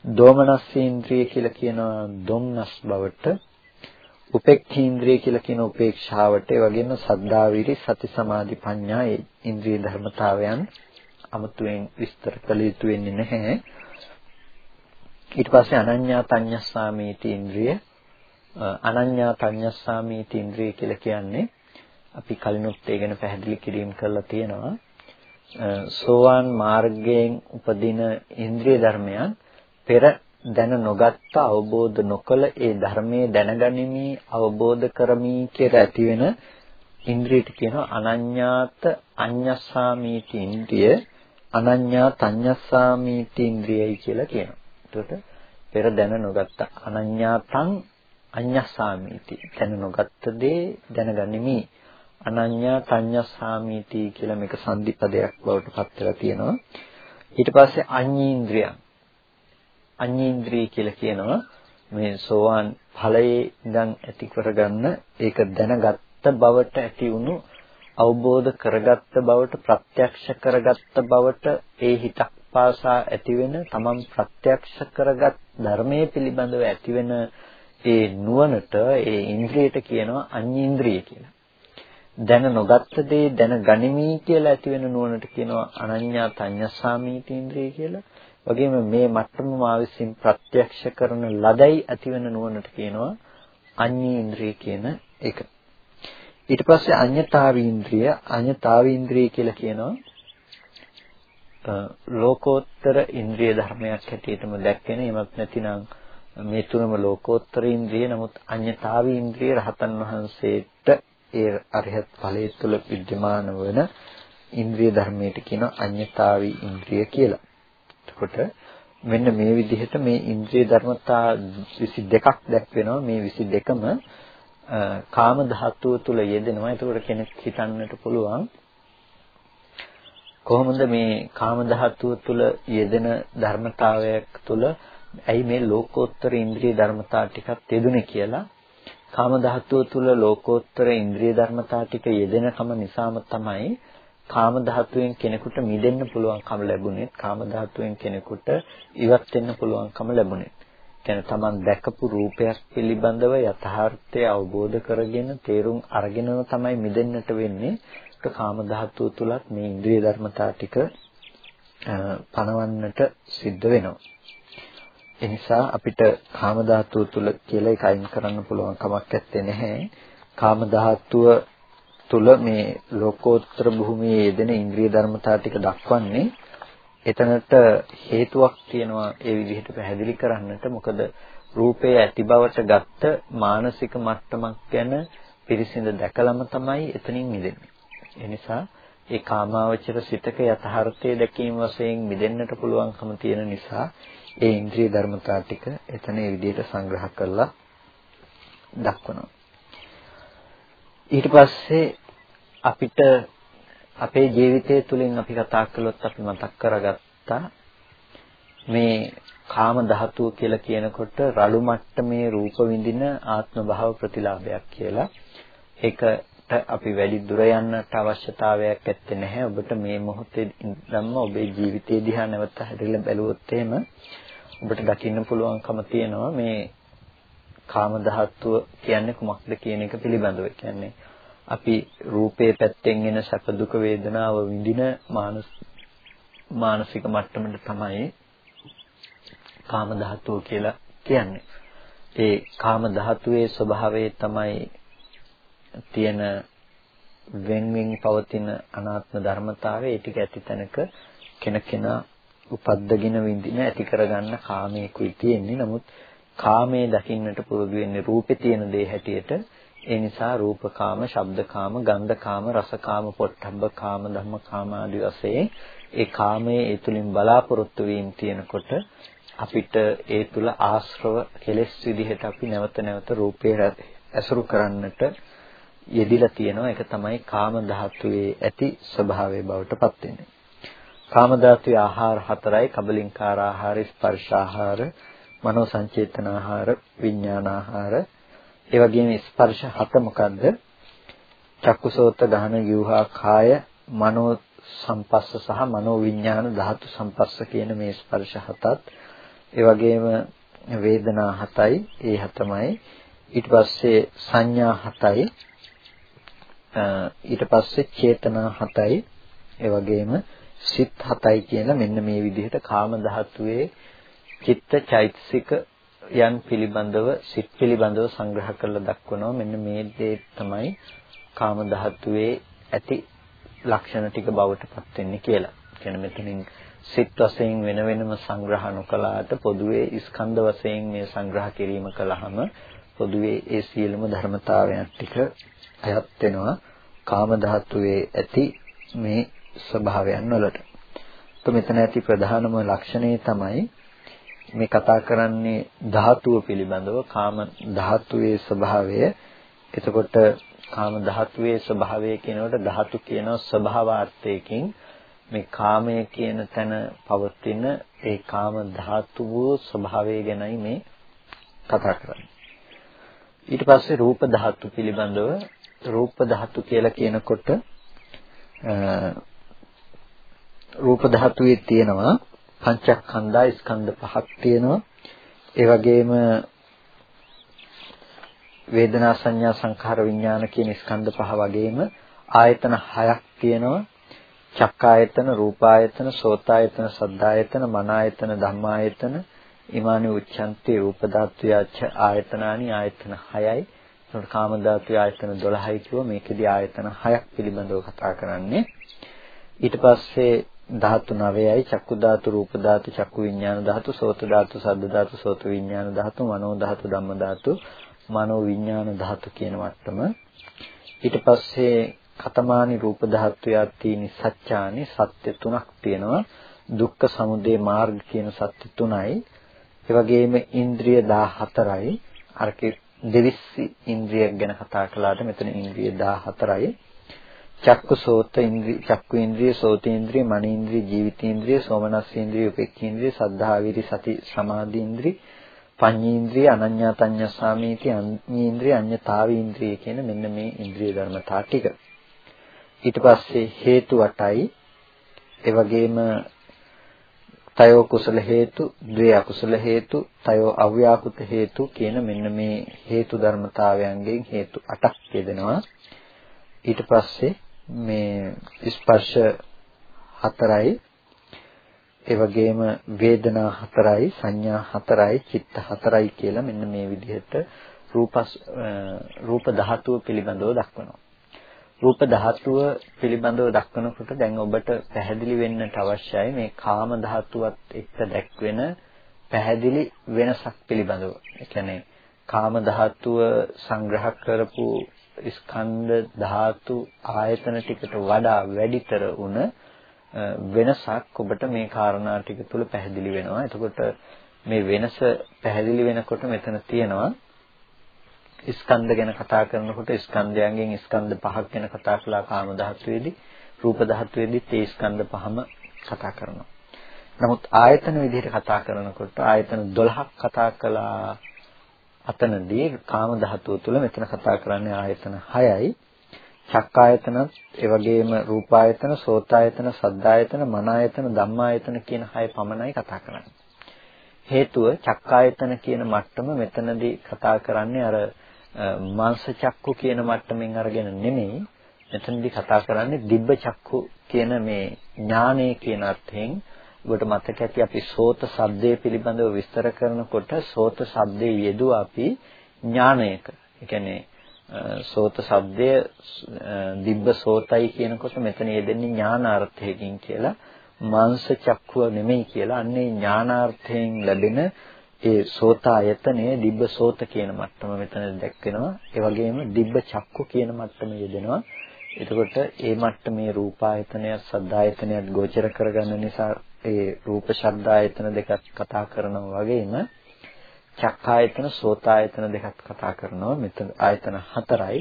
දෝමනස්සේන්ද්‍රිය කියලා කියනවා දුම්නස් බවට උපේක්ඛේන්ද්‍රිය කියලා කියන උපේක්ෂාවට ඒ වගේම සද්ධා විරි සති සමාධි ප්‍රඥා ඉන්ද්‍රිය ධර්මතාවයන් අමුතුවෙන් විස්තර කළ යුතු වෙන්නේ නැහැ. ඊට පස්සේ අනඤ්ඤා තඤ්ඤස්සාමීති ඉන්ද්‍රිය. අනඤ්ඤා පඤ්ඤස්සාමීති ඉන්ද්‍රිය කියලා කියන්නේ අපි කලිනුත් ඒ ගැන පැහැදිලි කිරීම කරලා තියෙනවා. සෝවාන් මාර්ගයෙන් උපදින ඉන්ද්‍රිය ධර්මයන් පෙර දැන නොගත්ත අවබෝධ නොකළ ඒ ධර්මයේ දැනගනිමි අවබෝධ කරමි කියලා ඇති වෙන ඉන්ද්‍රියට කියනවා අනඤ්ඤාත අඤ්ඤස්සාමීති ඉන්ද්‍රිය. අනඤ්ඤා තඤ්ඤස්සාමීති ඉන්ද්‍රියයි කියලා කියනවා. එතකොට පෙර දැන නොගත්ත අනඤ්ඤාතං අඤ්ඤස්සාමීති. දැන නොගත්ත දේ දැනගනිමි. අනඤ්ඤා තඤ්ඤස්සාමීති කියලා මේක සංදිපදයක් බවට පත් වෙලා තියෙනවා. ඊට පස්සේ අඤ්ඤීන්ද්‍රියං. අඤ්ඤීන්ද්‍රිය කියලා කියනවා මේ සෝවාන් ඵලයේ ඉඳන් ඇති කරගන්න ඒක දැනගත්ත බවට ඇති වුණු අවබෝධ කරගත්ත බවට ප්‍රත්‍යක්ෂ කරගත්ත බවට ඒ හිතක් පාසා ඇතිවෙන තමන් ප්‍රත්‍යක්ෂ කරගත් ධර්මයේ පිළිබඳව ඇතිවෙන ඒ නුවණට ඒ ඉන්ද්‍රියට කියනවා අඤ්ඤේන්ද්‍රිය කියලා. දැන නොගත්ත දේ දැන ගනිමි කියලා ඇති වෙන නුවණට කියනවා අනඤ්ඤා තඤ්ඤස්සාමීති ඉන්ද්‍රිය කියලා. වගේම මේ මට්ටම මා විසින් ප්‍රත්‍යක්ෂ කරන ලදයි ඇති වෙන නුවණට කියනවා අඤ්ඤේන්ද්‍රිය කියන එක. ඊට පස්සේ අඤ්ඤතාවීන්ද්‍රිය අඤ්ඤතාවීන්ද්‍රිය කියලා කියනවා ලෝකෝත්තර ඉන්ද්‍රිය ධර්මයක් හැටියටම දැක්කෙන එමත් නැතිනම් මේ තුනම ලෝකෝත්තර ඉන්ද්‍රිය නමුත් අඤ්ඤතාවී ඉන්ද්‍රිය රහතන් වහන්සේට ඒ අරහත් ඵලයේ තුල विद्यमान වන ඉන්ද්‍රිය ධර්මයට කියන අඤ්ඤතාවී ඉන්ද්‍රිය කියලා. එතකොට මෙන්න මේ විදිහට මේ ඉන්ද්‍රිය ධර්මතා 22ක් දැක්වෙනවා මේ 22ම කාම ධාතුව තුල යෙදෙනවා. එතකොට කෙනෙක් හිතන්නට පුළුවන් කොහොමද මේ කාම ධාතුව තුල යෙදෙන ධර්මතාවයක් තුල ඇයි මේ ලෝකෝත්තර ඉන්ද්‍රිය ධර්මතා ටිකක් යෙදුනේ කියලා කාම ධාතුව තුල ලෝකෝත්තර ඉන්ද්‍රිය ධර්මතා ටික යෙදෙනකම නිසාම තමයි කාම ධාතුවෙන් කෙනෙකුට මිදෙන්න පුළුවන්කම ලැබුණේ කාම ධාතුවෙන් කෙනෙකුට ඉවත් වෙන්න පුළුවන්කම ලැබුණේ කියන්නේ Taman දැකපු රූපයක් පිළිබඳව යථාර්ථය අවබෝධ කරගෙන තේරුම් අරගෙනම තමයි මිදෙන්නට වෙන්නේ. ඒක කාම ධාතුව තුලත් මේ ඉන්ද්‍රිය ධර්මතා ටික පණවන්නට සිද්ධ වෙනවා. එනිසා අපිට කාම ධාතුව තුල කියලා ඒක අයින් කරන්න පුළුවන් කමක් නැත්තේ. නැහැ. කාම ධාතුව තුල මේ ලෝකෝත්තර භූමියේ යෙදෙන ඉන්ද්‍රිය ධර්මතා ටික දක්වන්නේ එතනට හේතුවක් තියෙනවා ඒ විදිහට පැහැදිලි කරන්නට මොකද රූපයේ ඇති බවට ගත්ත මානසික මට්ටමක් ගැන පිරිසිඳ දැකලම තමයි එතනින් මිදෙන්නේ. ඒ නිසා ඒ කාමාවචර සිතක යථාර්ථයේ දැකීම වශයෙන් මිදෙන්නට පුළුවන්කම තියෙන නිසා ඒ ඉන්ද්‍රිය ධර්මතා ටික එතන ඒ විදිහට සංග්‍රහ කරලා දක්වනවා. ඊට පස්සේ අපිට අපේ ජීවිතය තුළින් අපි කතා කළොත් අපි මතක් කරගත්තා මේ කාම ධාතුව කියලා කියනකොට රළු මට්ටමේ රූප විඳින ආත්ම භාව ප්‍රතිලාභයක් කියලා. ඒකට අපි වැඩි දුර යන්නට අවශ්‍යතාවයක් ඇත්තේ නැහැ. ඔබට මේ මොහොතේ ඉඳන්ම ඔබේ ජීවිතය දිහා නැවත හැදෙලා බැලුවොත් එහෙම ඔබට දකින්න පුළුවන්කම තියෙනවා මේ කාම ධාතුව කියන්නේ කුමක්ද කියන එක පිළිබඳව. කියන්නේ අපි රූපේ පැත්තෙන් එන සැප දුක වේදනාව විඳින මානසික මට්ටමට තමයි කාම ධාතුව කියලා කියන්නේ. ඒ කාම ධාතුවේ ස්වභාවය තමයි තියෙන වෙන්වෙන් පවතින අනාත්ම ධර්මතාවය ඒ ටික ඇති තැනක කෙනකෙනා උපද්දගෙන විඳින ඇති කරගන්න කාමයකුයි තියෙන්නේ. නමුත් කාමයේ දකින්නට පුරුදු වෙන්නේ රූපේ තියෙන දේ හැටියට. ඒ නිසා රූපකාම, ශබ්දකාම, ගන්ධකාම, රසකාම, පොට්ටබ්බකාම, ධම්මකාම ආදී වශයෙන් ඒ කාමයේ ඒ තුලින් බලාපොරොත්තු වීම තියෙනකොට අපිට ඒ තුල ආශ්‍රව කෙලෙස් විදිහට අපි නැවත නැවත රූපේ ඇසුරු කරන්නට යෙදිලා තියෙනවා. ඒක තමයි කාම ධාතුවේ ඇති ස්වභාවය බවට පත් වෙන්නේ. කාම ධාතුවේ ආහාර හතරයි. කබලින්කාර ආහාර ස්පර්ශ ආහාර මනෝ සංචේතන ආහාර විඥාන ආහාර ඒ වගේම ස්පර්ශ හත මොකද්ද? චක්කුසෝත ගහන යුහා කාය මනෝ සම්පස්ස සහ මනෝ විඥාන ධාතු සම්පස්ස කියන මේ ස්පර්ශ හතත්. ඒ වගේම වේදනා හතයි. ඒ හතමයි. ඊට පස්සේ සංඥා හතයි. ඊට පස්සේ චේතනා හතයි. ඒ වගේම සිත් හතයි කියලා මෙන්න මේ විදිහට කාම ධාතුවේ චිත්ත චෛතසික යන් පිළිබඳව සිත් පිළිබඳව සංග්‍රහ කරලා දක්වනවා මෙන්න මේ දේ තමයි කාම ධාතුවේ ඇති ලක්ෂණ ටික බවට පත් වෙන්නේ කියලා. කියන මෙතනින් සිත් වශයෙන් වෙන වෙනම සංග්‍රහ නොකලාට පොදුවේ ස්කන්ධ වශයෙන් මේ සංග්‍රහ කිරීම කළාම පොදුවේ ඒ සියලුම ධර්මතාවයන් ටික අයත් වෙනවා කාම ධාතුවේ ඇති මේ ස්වභාවයන් වලට. તો මෙතන ඇති ප්‍රධානම ලක්ෂණය තමයි මේ කතා කරන්නේ ධාතුව පිළිබඳව කාම ධාතුවේ ස්වභාවය. එතකොට කාම ධාතුවේ ස්වභාවය කියනකොට ධාතු කියන ස්වභාවාර්ථයකින් මේ කාමය කියන තැන පවතින ඒ කාම ධාතුව ස්වභාවය ගැනයි මේ කතා කරන්නේ. ඊට පස්සේ රූප ධාතු පිළිබඳව රූප ධාතු කියලා කියනකොට රූප ධාතුවේ තියෙනවා පංචස්කන්ධා ස්කන්ධ පහක් තියෙනවා. ඒ වගේම වේදනා සංඥා සංඛාර විඥාන කියන ස්කන්ධ පහ වගේම ආයතන හයක් තියෙනවා. චක්කායතන, රූපායතන, සෝතායතන, සද්ධායතන, මනායතන, ධම්මායතන, ඉමානි උච්ඡන්ති රූප ධාතුයාච ආයතනානි ආයතන 6යි. එතකොට කාම ධාතු ආයතන 12යි කිව්ව මේකෙදි ආයතන 6ක් පිළිබඳව කතා කරන්නේ. ඊට පස්සේ ධාතු 9යි චක්කු ධාතු රූප ධාතු චක්කු විඥාන ධාතු සෝත ධාතු සද්ද ධාතු සෝත විඥාන ධාතු මනෝ ධාතු ධම්ම ධාතු මනෝ විඥාන ධාතු කියන මට්ටම ඊට පස්සේ කතමානි රූප ධාතුයාති නිසච්ඡානි සත්‍ය තුනක් තියෙනවා. දුක්ඛ සමුදය මාර්ග කියන සත්‍ය තුනයි. ඒ වගේම ඉන්ද්‍රිය 14යි අරකේ දෙවිස්සි ඉන්ද්‍රියක් ගැන කතා කළාට මෙතන ඉන්ද්‍රිය 14යි චක්කු සෝත ඉන්ද්‍රිය චක්කු ඉන්ද්‍රිය සෝත ඉන්ද්‍රිය මන ඉන්ද්‍රිය ජීවිත ඉන්ද්‍රිය සෝමනස්ස ඉන්ද්‍රිය උපේක්ඛ ඉන්ද්‍රිය සද්ධා විරි සති සමාධි ඉන්ද්‍රිය පඤ්ඤේන්ද්‍රිය අනඤ්ඤාතඤ්ඤසාමීති අඤ්ඤේන්ද්‍රිය අඤ්ඤතාවීන්ද්‍රිය කියන මෙන්න මේ ඉන්ද්‍රිය ධර්මතා ටික. ඊට පස්සේ හේතු 8යි ඒ වගේම තයෝ කුසල හේතු, ද්වේ අකුසල හේතු, තයෝ අව්‍යාකෘත හේතු කියන මෙන්න මේ හේතු ධර්මතාවයන්ගෙන් හේතු 8ක් යෙදෙනවා. ඊට පස්සේ මේ ස්පර්ශ හතරයි ඒ වගේම වේදනා හතරයි සංඥා හතරයි චිත්ත හතරයි කියලා මෙන්න මේ විදිහට රූප රූප ධාතුව පිළිබඳව දක්වනවා. රූප ධාතුව පිළිබඳව දක්වනකොට දැන් ඔබට පැහැදිලි වෙන්නට අවශ්‍යයි මේ කාම ධාතුවත් එක්ක දැක්වෙන පැහැදිලි වෙනසක් පිළිබඳව. ඒ කියන්නේ කාම ධාතුව සංග්‍රහ කරපු ස්කන්ධ ධාතු ආයතන ටිකට වඩා වැඩිතර උන වෙනසක් ඔබට මේ කාරණා ටික තුල පැහැදිලි වෙනවා. එතකොට මේ වෙනස පැහැදිලි වෙනකොට මෙතන තියෙනවා ස්කන්ධ ගැන කතා කරනකොට ස්කන්ධයන්ගෙන් ස්කන්ධ පහක් ගැන කතා කළා කාම ධාතුවේදී රූප ධාතුවේදීත් ඒ ස්කන්ධ පහම කතා කරනවා. නමුත් ආයතන විදිහට කතා කරනකොට ආයතන 12ක් කතා කළා අතනදී කාම ධාතුව තුළ මෙතන කතා කරන්නේ ආයතන 6යි. චක්කායතනත් ඒ වගේම රූපායතන, සෝතායතන, සද්ධායතන, මනායතන, ධම්මායතන කියන 6 පමණයි කතා කරන්නේ. හේතුව චක්කායතන කියන මට්ටම මෙතනදී කතා කරන්නේ අර මාංශ චක්කු කියන මට්ටමින් අරගෙන නෙමෙයි මෙතනදී කතා කරන්නේ දිබ්බ චක්කු කියන මේ ඥානය කියන අර්ථයෙන් ඔබට මතක ඇති අපි සෝත සද්දේ පිළිබඳව විස්තර කරනකොට සෝත සද්දේ යෙදුව අපි ඥානයක. ඒ කියන්නේ සෝත සද්දය දිබ්බ සෝතයි කියනකොට මෙතන යෙදෙන්නේ ඥානාර්ථයකින් කියලා මාංශ චක්කුව නෙමෙයි කියලා අන්නේ ඥානාර්ථයෙන් ලැබෙන ඒ සෝතායතනය දිබ්බ සෝත කියන මට්ටම මෙතන දැක්වෙනවා. ඒ වගේම දිබ්බ චක්කු කියන මට්ටම යෙදෙනවා. එතකොට ඒ මට්ටමේ රූපායතනයත් සද්දායතනයත් ගෝචර කරගන්න නිසා ඒ රූප ශබ්දායතන දෙකත් කතා කරනවා වගේම චක්කායතන සෝතායතන දෙකත් කතා කරනවා. මෙතන ආයතන හතරයි.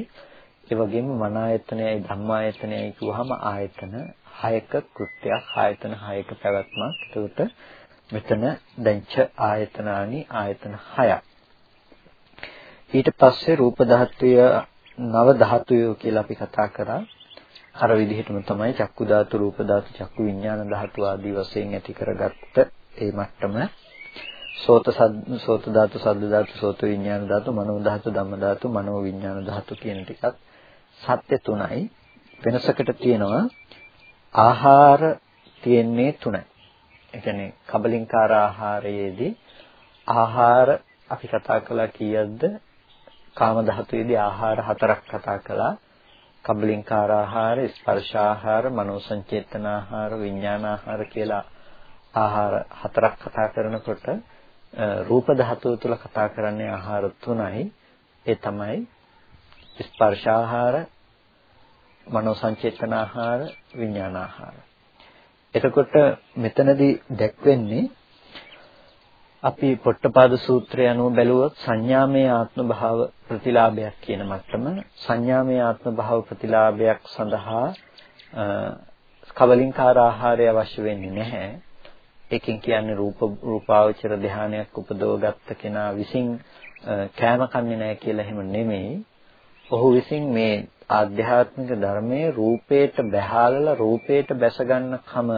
ඒ වගේම මන ආයතනයයි ධම්මායතනයයි කියවහම ආයතන 6ක කෘත්‍යයක් ආයතන 6ක පැවැත්මක්. එතකොට මෙතන දැන්ච ආයතනානි ආයතන 6ක් ඊට පස්සේ රූප ධාතුය නව ධාතුය කියලා අපි කතා කරා. අර විදිහටම තමයි චක්කු ධාතු රූප ධාතු චක්කු විඥාන ධාතු ආදී වශයෙන් ඇති කරගත්ත ඒ මට්ටම. සෝත සෝත ධාතු සද්ද ධාතු සෝත විඥාන ධාතු මනෝ ධාතු ධම්ම ධාතු මනෝ විඥාන ධාතු කියන ටිකත් සත්‍ය තුනයි. වෙනසකට තියෙනවා ආහාර තියෙන්නේ තුනයි. ඒ කියන්නේ කබලින්කාර ආහාරයේදී ආහාර අපි කතා කළා කීයක්ද? කාම ධාතුවේදී ආහාර හතරක් කතා කළා. කබලින්කාර ආහාර ස්පර්ශ ආහාර මනෝ සංචේතන ආහාර විඥාන ආහාර කියලා ආහාර හතරක් කතා කරනකොට රූප ධාතුව තුළ කතා කරන්නේ ආහාර තුනයි. ඒ තමයි ස්පර්ශ ආහාර මනෝ සංචේතන ආහාර විඥාන ආහාර. එතකොට මෙතනදී දැක්වෙන්නේ අපි පොට්ටපාද සූත්‍රය අනුව බැලුවොත් සංඥාමය ආත්ම භාව ප්‍රතිලාභයක් කියන මට්ටම සංඥාමය ආත්ම භාව ප්‍රතිලාභයක් සඳහා කවලින්කාර ආහාරය අවශ්‍ය වෙන්නේ නැහැ. ඒකෙන් කියන්නේ රූප රූපාවචර ධානයක් උපදවගත්ත කෙනා විසින් කෑම කන්නේ නැහැ කියලා එහෙම නෙමෙයි. ඔහු විසින් මේ ආධ්‍යාත්මික ධර්මයේ රූපේට බැහැලලා රූපේට බැස ගන්න කම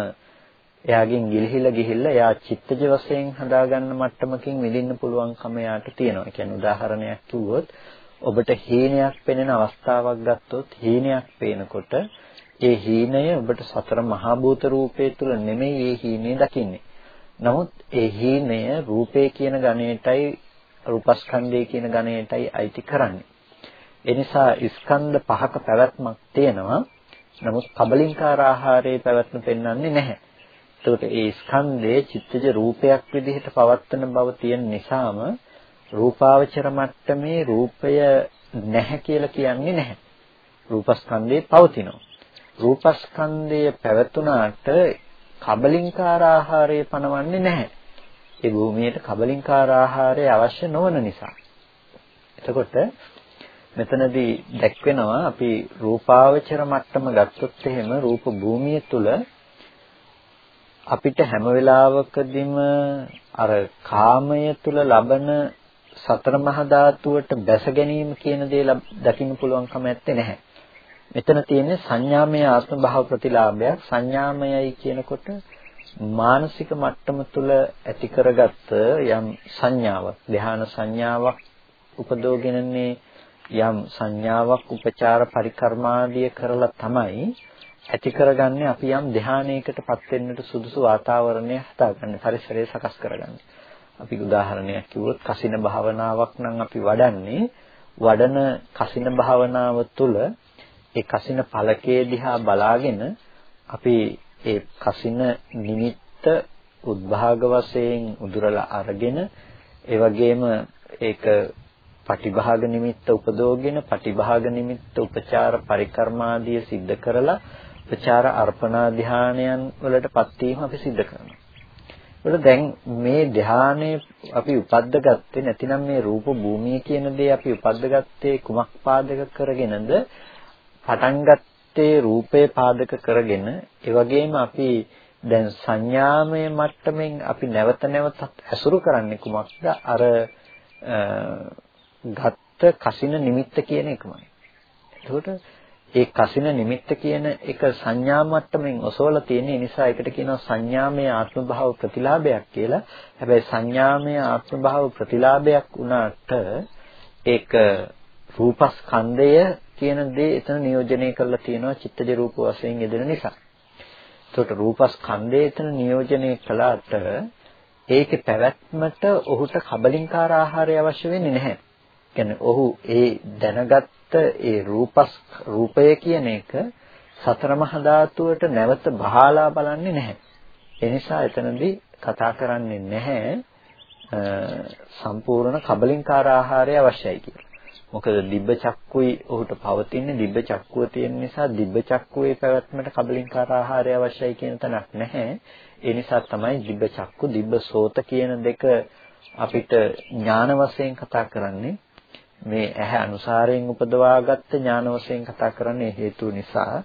එයාගෙන් ගිලිහිලා ගිහිල්ලා එයා චිත්තජ වශයෙන් හදාගන්න මට්ටමකින් විඳින්න පුළුවන්කම එයාට තියෙනවා. ඒ කියන්නේ උදාහරණයක් කිව්වොත් ඔබට හීනයක් පෙනෙන අවස්ථාවක් ගත්තොත් හීනයක් පේනකොට ඒ හීනය ඔබට සතර මහා භූත රූපේ තුල නෙමෙයි ඒ හීනේ දකින්නේ. නමුත් ඒ හීනය රූපේ කියන ගණයටයි රූපස්කන්ධය කියන ගණයටයි අයිති කරන්නේ. ඒ නිසා ස්කන්ධ පහක පැවැත්මක් තියෙනවා. නමුත් කබලින්කාර ආහාරයේ පැවැත්ම පෙන්වන්නේ නැහැ. එතකොට ඒ ස්කන්ධයේ චිත්තජ රූපයක් විදිහට පවත්වන බව තියෙන නිසාම රූපාවචර මට්ටමේ රූපය නැහැ කියලා කියන්නේ නැහැ. රූපස්කන්ධේ පවතිනවා. රූපස්කන්ධය පැවතුනාට කබලින්කාර ආහාරය පනවන්නේ නැහැ. ඒ භූමියට කබලින්කාර ආහාරය අවශ්‍ය නොවන නිසා. එතකොට මෙතනදී දැක්වෙනවා අපි රූපාවචර මට්ටම ගත්තොත් එහෙම රූප භූමිය තුල අපිට හැම වෙලාවකදීම අර කාමය තුල ලබන සතර මහා ධාතුවට බැස ගැනීම කියන දේ දකින්න පුළුවන්කම නැත්තේ නැහැ. මෙතන තියෙන්නේ සංඥාමය ආත්ම භාව ප්‍රතිලාභයක් සංඥාමයයි කියනකොට මානසික මට්ටම තුල ඇති කරගත්ත යම් සංඥාවක් ධ්‍යාන සංඥාවක් උපදෝගෙනනේ යම් සංඥාවක් උපචාර පරිකර්මාදිය කරලා තමයි ඇති කරගන්නේ අපි යම් ධානයකටපත් වෙන්නට සුදුසු වාතාවරණය හදාගන්න පරිසරය සකස් කරගන්න. අපි උදාහරණයක් කිව්වොත් කසින භාවනාවක් නම් අපි වඩන්නේ වඩන කසින භාවනාව තුළ ඒ කසින පළකේ දිහා බලාගෙන අපි ඒ කසින නිමිත්ත උද්භාග වශයෙන් උදුරලා අරගෙන ඒ වගේම ඒක පටිභාග නිමිත්ත උපදෝගෙන පටිභාග නිමිත්ත උපචාර පරිකර්මාදිය සිද්ධ කරලා උපචාර අර්පණා ධානයන් වලටපත් වීම අපි සිද්ධ කරනවා. ඒකට දැන් මේ ධානයේ අපි උපද්දගත්තේ නැතිනම් මේ රූප භූමිය කියන දේ අපි උපද්දගත්තේ කුමක් පාදක කරගෙනද පටන් ගත්තේ රූපේ පාදක කරගෙන ඒ වගේම අපි දැන් සංඥාමය මට්ටමින් අපි නැවත නැවතත් ඇසුරු කරන්නේ කුමක්ද අර ගත්ත කසින නිමිත්ත කියන එකමයි. එතකොට ඒ කසින නිමිත්ත කියන එක සංඥා මට්ටමින් ඔසවලා තියෙන නිසා ඒකට කියනවා සංඥාමය ආත්ම භාව ප්‍රතිලාභයක් කියලා. හැබැයි සංඥාමය ආත්ම භාව ප්‍රතිලාභයක් වුණාට ඒක රූපස්කන්ධය කියන දේ එතන නියෝජනය කරලා තියෙනවා චිත්තජ රූප වශයෙන් යෙදෙන නිසා. එතකොට රූපස්කන්ධය එතන නියෝජනය කළාට ඒකේ පැවැත්මට ඔහුට කබලින්කාර ආහාරය අවශ්‍ය වෙන්නේ නැහැ. කියන්නේ ඔහු ඒ දැනගත්ත ඒ රූපස් රූපය කියන එක සතර මහා ධාතුවට නැවත බහලා බලන්නේ නැහැ. ඒ නිසා එතනදී කතා කරන්නේ නැහැ සම්පූර්ණ කබලින්කාර ආහාරය අවශ්‍යයි කියලා. මොකද දිබ්බ චක්කුයි ඔහුට පවතින්නේ දිබ්බ චක්කුව තියෙන නිසා දිබ්බ චක්කුවේ පැවැත්මට කබලින්කාර ආහාරය අවශ්‍යයි කියන තැනක් නැහැ. ඒ නිසා තමයි දිබ්බ චක්කු දිබ්බ සෝත කියන දෙක අපිට ඥාන වශයෙන් කතා කරන්නේ මේ ඇහැ අනුසාරයෙන් උපදවාගත්ත ඥාන වශයෙන් කතා කරන්නේ හේතු නිසා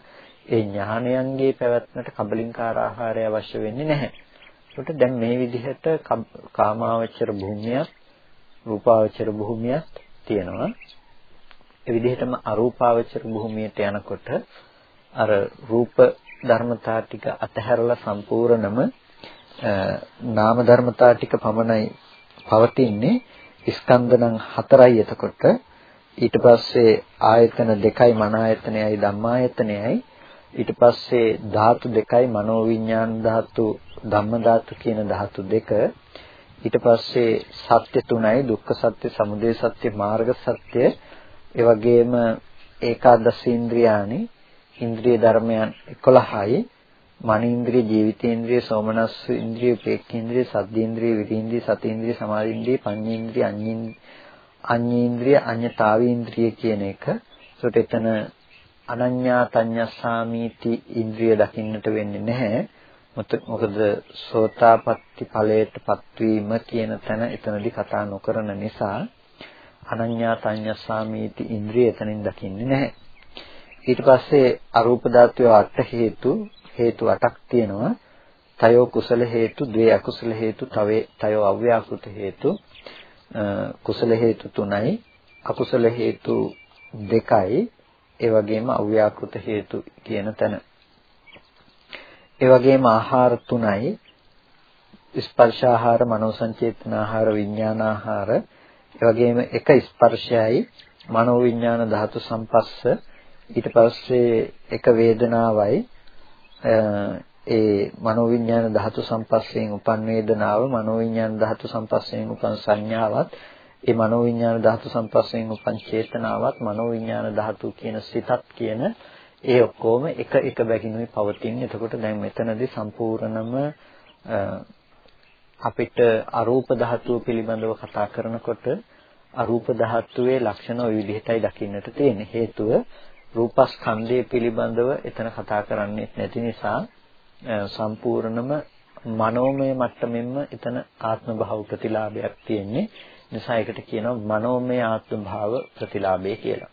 ඒ ඥානයන්ගේ පැවැත්මට කබලින්කාර ආහාරය අවශ්‍ය වෙන්නේ නැහැ. ඒකට දැන් මේ විදිහට කාමාවචර භූමියක් රූපාවචර භූමියක් තියෙනවා. ඒ විදිහටම අරූපාවචර භූමියට යනකොට අර රූප ධර්මතා ටික අතහැරලා සම්පූර්ණම නාම ධර්මතා ටික පමණයි පවතින්නේ ස්කන්ධ නම් හතරයි එතකොට. ඊට පස්සේ ආයතන දෙකයි මන ආයතනයයි ධම්මායතනයයි. ඊට පස්සේ ධාතු දෙකයි මනෝවිඤ්ඤාණ ධාතු ධම්ම ධාතු කියන ධාතු දෙක. ඊට පස්සේ සත්‍ය තුනයි දුක්ඛ සත්‍ය සමුදය සත්‍ය මාර්ග සත්‍ය. ඒ වගේම ඒකාදශ ඉන්ද්‍රියානි ඉන්ද්‍රිය ධර්මයන් 11යි මනීන්ද්‍රිය ජීවිතේන්ද්‍රිය සෝමනස්ස ඉන්ද්‍රිය උපේක්ඛේන්ද්‍රිය සද්දේන්ද්‍රිය විදේන්ද්‍රිය සතේන්ද්‍රිය සමාධින්ද්‍රිය පඤ්ඤේන්ද්‍රිය අඤ්ඤේන්ද්‍රිය අඤ්ඤතාවීන්ද්‍රිය කියන එක. ඒකට එතන අනඤ්ඤා තඤ්ඤස්සාමීති ඉන්ද්‍රිය දකින්නට වෙන්නේ නැහැ. මොකද සෝතාපට්ටි ඵලයට පත්වීම කියන තැන එතනදී කතා නොකරන නිසා අනඤ්ඤා තඤ්ඤස්සාමීති ඉන්ද්‍රිය එතනින් දකින්නේ නැහැ. ඊට පස්සේ අරූප ධාතුවේ අට හේතු හේතු 8ක් තියෙනවා. තයෝ කුසල හේතු, ද්වේ අකුසල හේතු, තවේ තයෝ අව්‍යාකෘත හේතු. කුසල හේතු 3යි, අකුසල හේතු 2යි, ඒ වගේම අව්‍යාකෘත හේතු කියන තැන. ඒ වගේම ආහාර 3යි. ස්පර්ශාහාර, මනෝ සංචේතන ආහාර, විඥාන ආහාර, ඒ වගේම එක ස්පර්ශයයි මනෝ විඥාන ධාතු සම්පස්ස ඊට පස්සේ එක වේදනාවයි ඒ මනෝවිඤ්ඤාණ ධාතු සම්පස්යෙන් උපන් වේදනාව මනෝවිඤ්ඤාණ ධාතු සම්පස්යෙන් උපන් සංඥාවත් ඒ මනෝවිඤ්ඤාණ ධාතු සම්පස්යෙන් උපන් චේතනාවත් මනෝවිඤ්ඤාණ ධාතු කියන සිතත් කියන ඒ ඔක්කොම එක එක බැගිනුයි පවතින්නේ. එතකොට දැන් මෙතනදී සම්පූර්ණම අපිට අරූප ධාතුව පිළිබඳව කතා කරනකොට අරූප ධාතුවේ ලක්ෂණ ওই විදිහටයි දකින්නට තියෙන්නේ. හේතුව රූපස්කන්ධය පිළිබඳව එතන කතා කරන්නේ නැති නිසා සම්පූර්ණම මනෝමය මට්ටමින්ම එතන ආත්ම භාව ප්‍රතිලාභයක් තියෙන්නේ. නිසා ඒකට කියනවා මනෝමය ආත්ම භාව ප්‍රතිලාභය කියලා.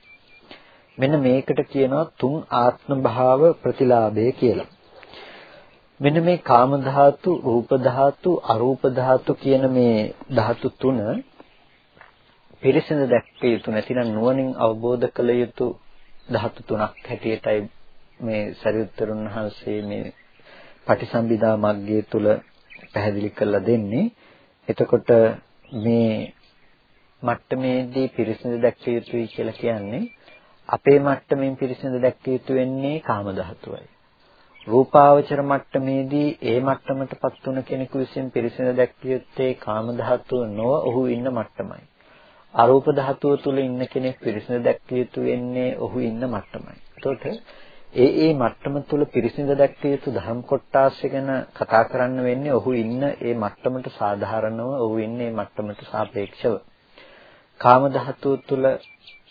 මෙන්න මේකට කියනවා තුන් ආත්ම භාව ප්‍රතිලාභය කියලා. මෙන්න මේ කාම ධාතු, රූප ධාතු, අරූප ධාතු කියන මේ ධාතු තුන පිරිසිදු දැක්විය යුතු නැතිනම් නුවණින් අවබෝධ කළ යුතු ධාතු තුනක් හැටියටයි මේ සරියුත්තරුන් වහන්සේ මේ පටිසම්භිදා මග්ගයේ තුල පැහැදිලි කරලා දෙන්නේ. එතකොට මේ මට්ටමේදී පිරිසිදු දැක්විය යුතුයි කියලා කියන්නේ අපේ මට්ටමින් පිරිසිදු දැක්විය යුතු වෙන්නේ කාම ධාතුවයි. රූපාවචර මට්ටමේදී ඒ මට්ටමටපත් වුණ කෙනෙකු විසින් පිරිසිදු දැක්විය යුත්තේ කාම ධාතුව නොව ඔහු ඉන්න මට්ටමයි. අරූප ධාතුව තුල ඉන්න කෙනෙක් පිරිසිදු දැක්විය යුතු වෙන්නේ ඔහු ඉන්න මට්ටමයි. එතකොට ඒ ඒ මට්ටම තුල පිරිසිදු දැක්විය යුතු ධම් කොටාස් ගැන කතා කරන්න වෙන්නේ ඔහු ඉන්න ඒ මට්ටමට සාධාරණව ඔහු ඉන්නේ මට්ටමට සාපේක්ෂව. කාම ධාතුව තුල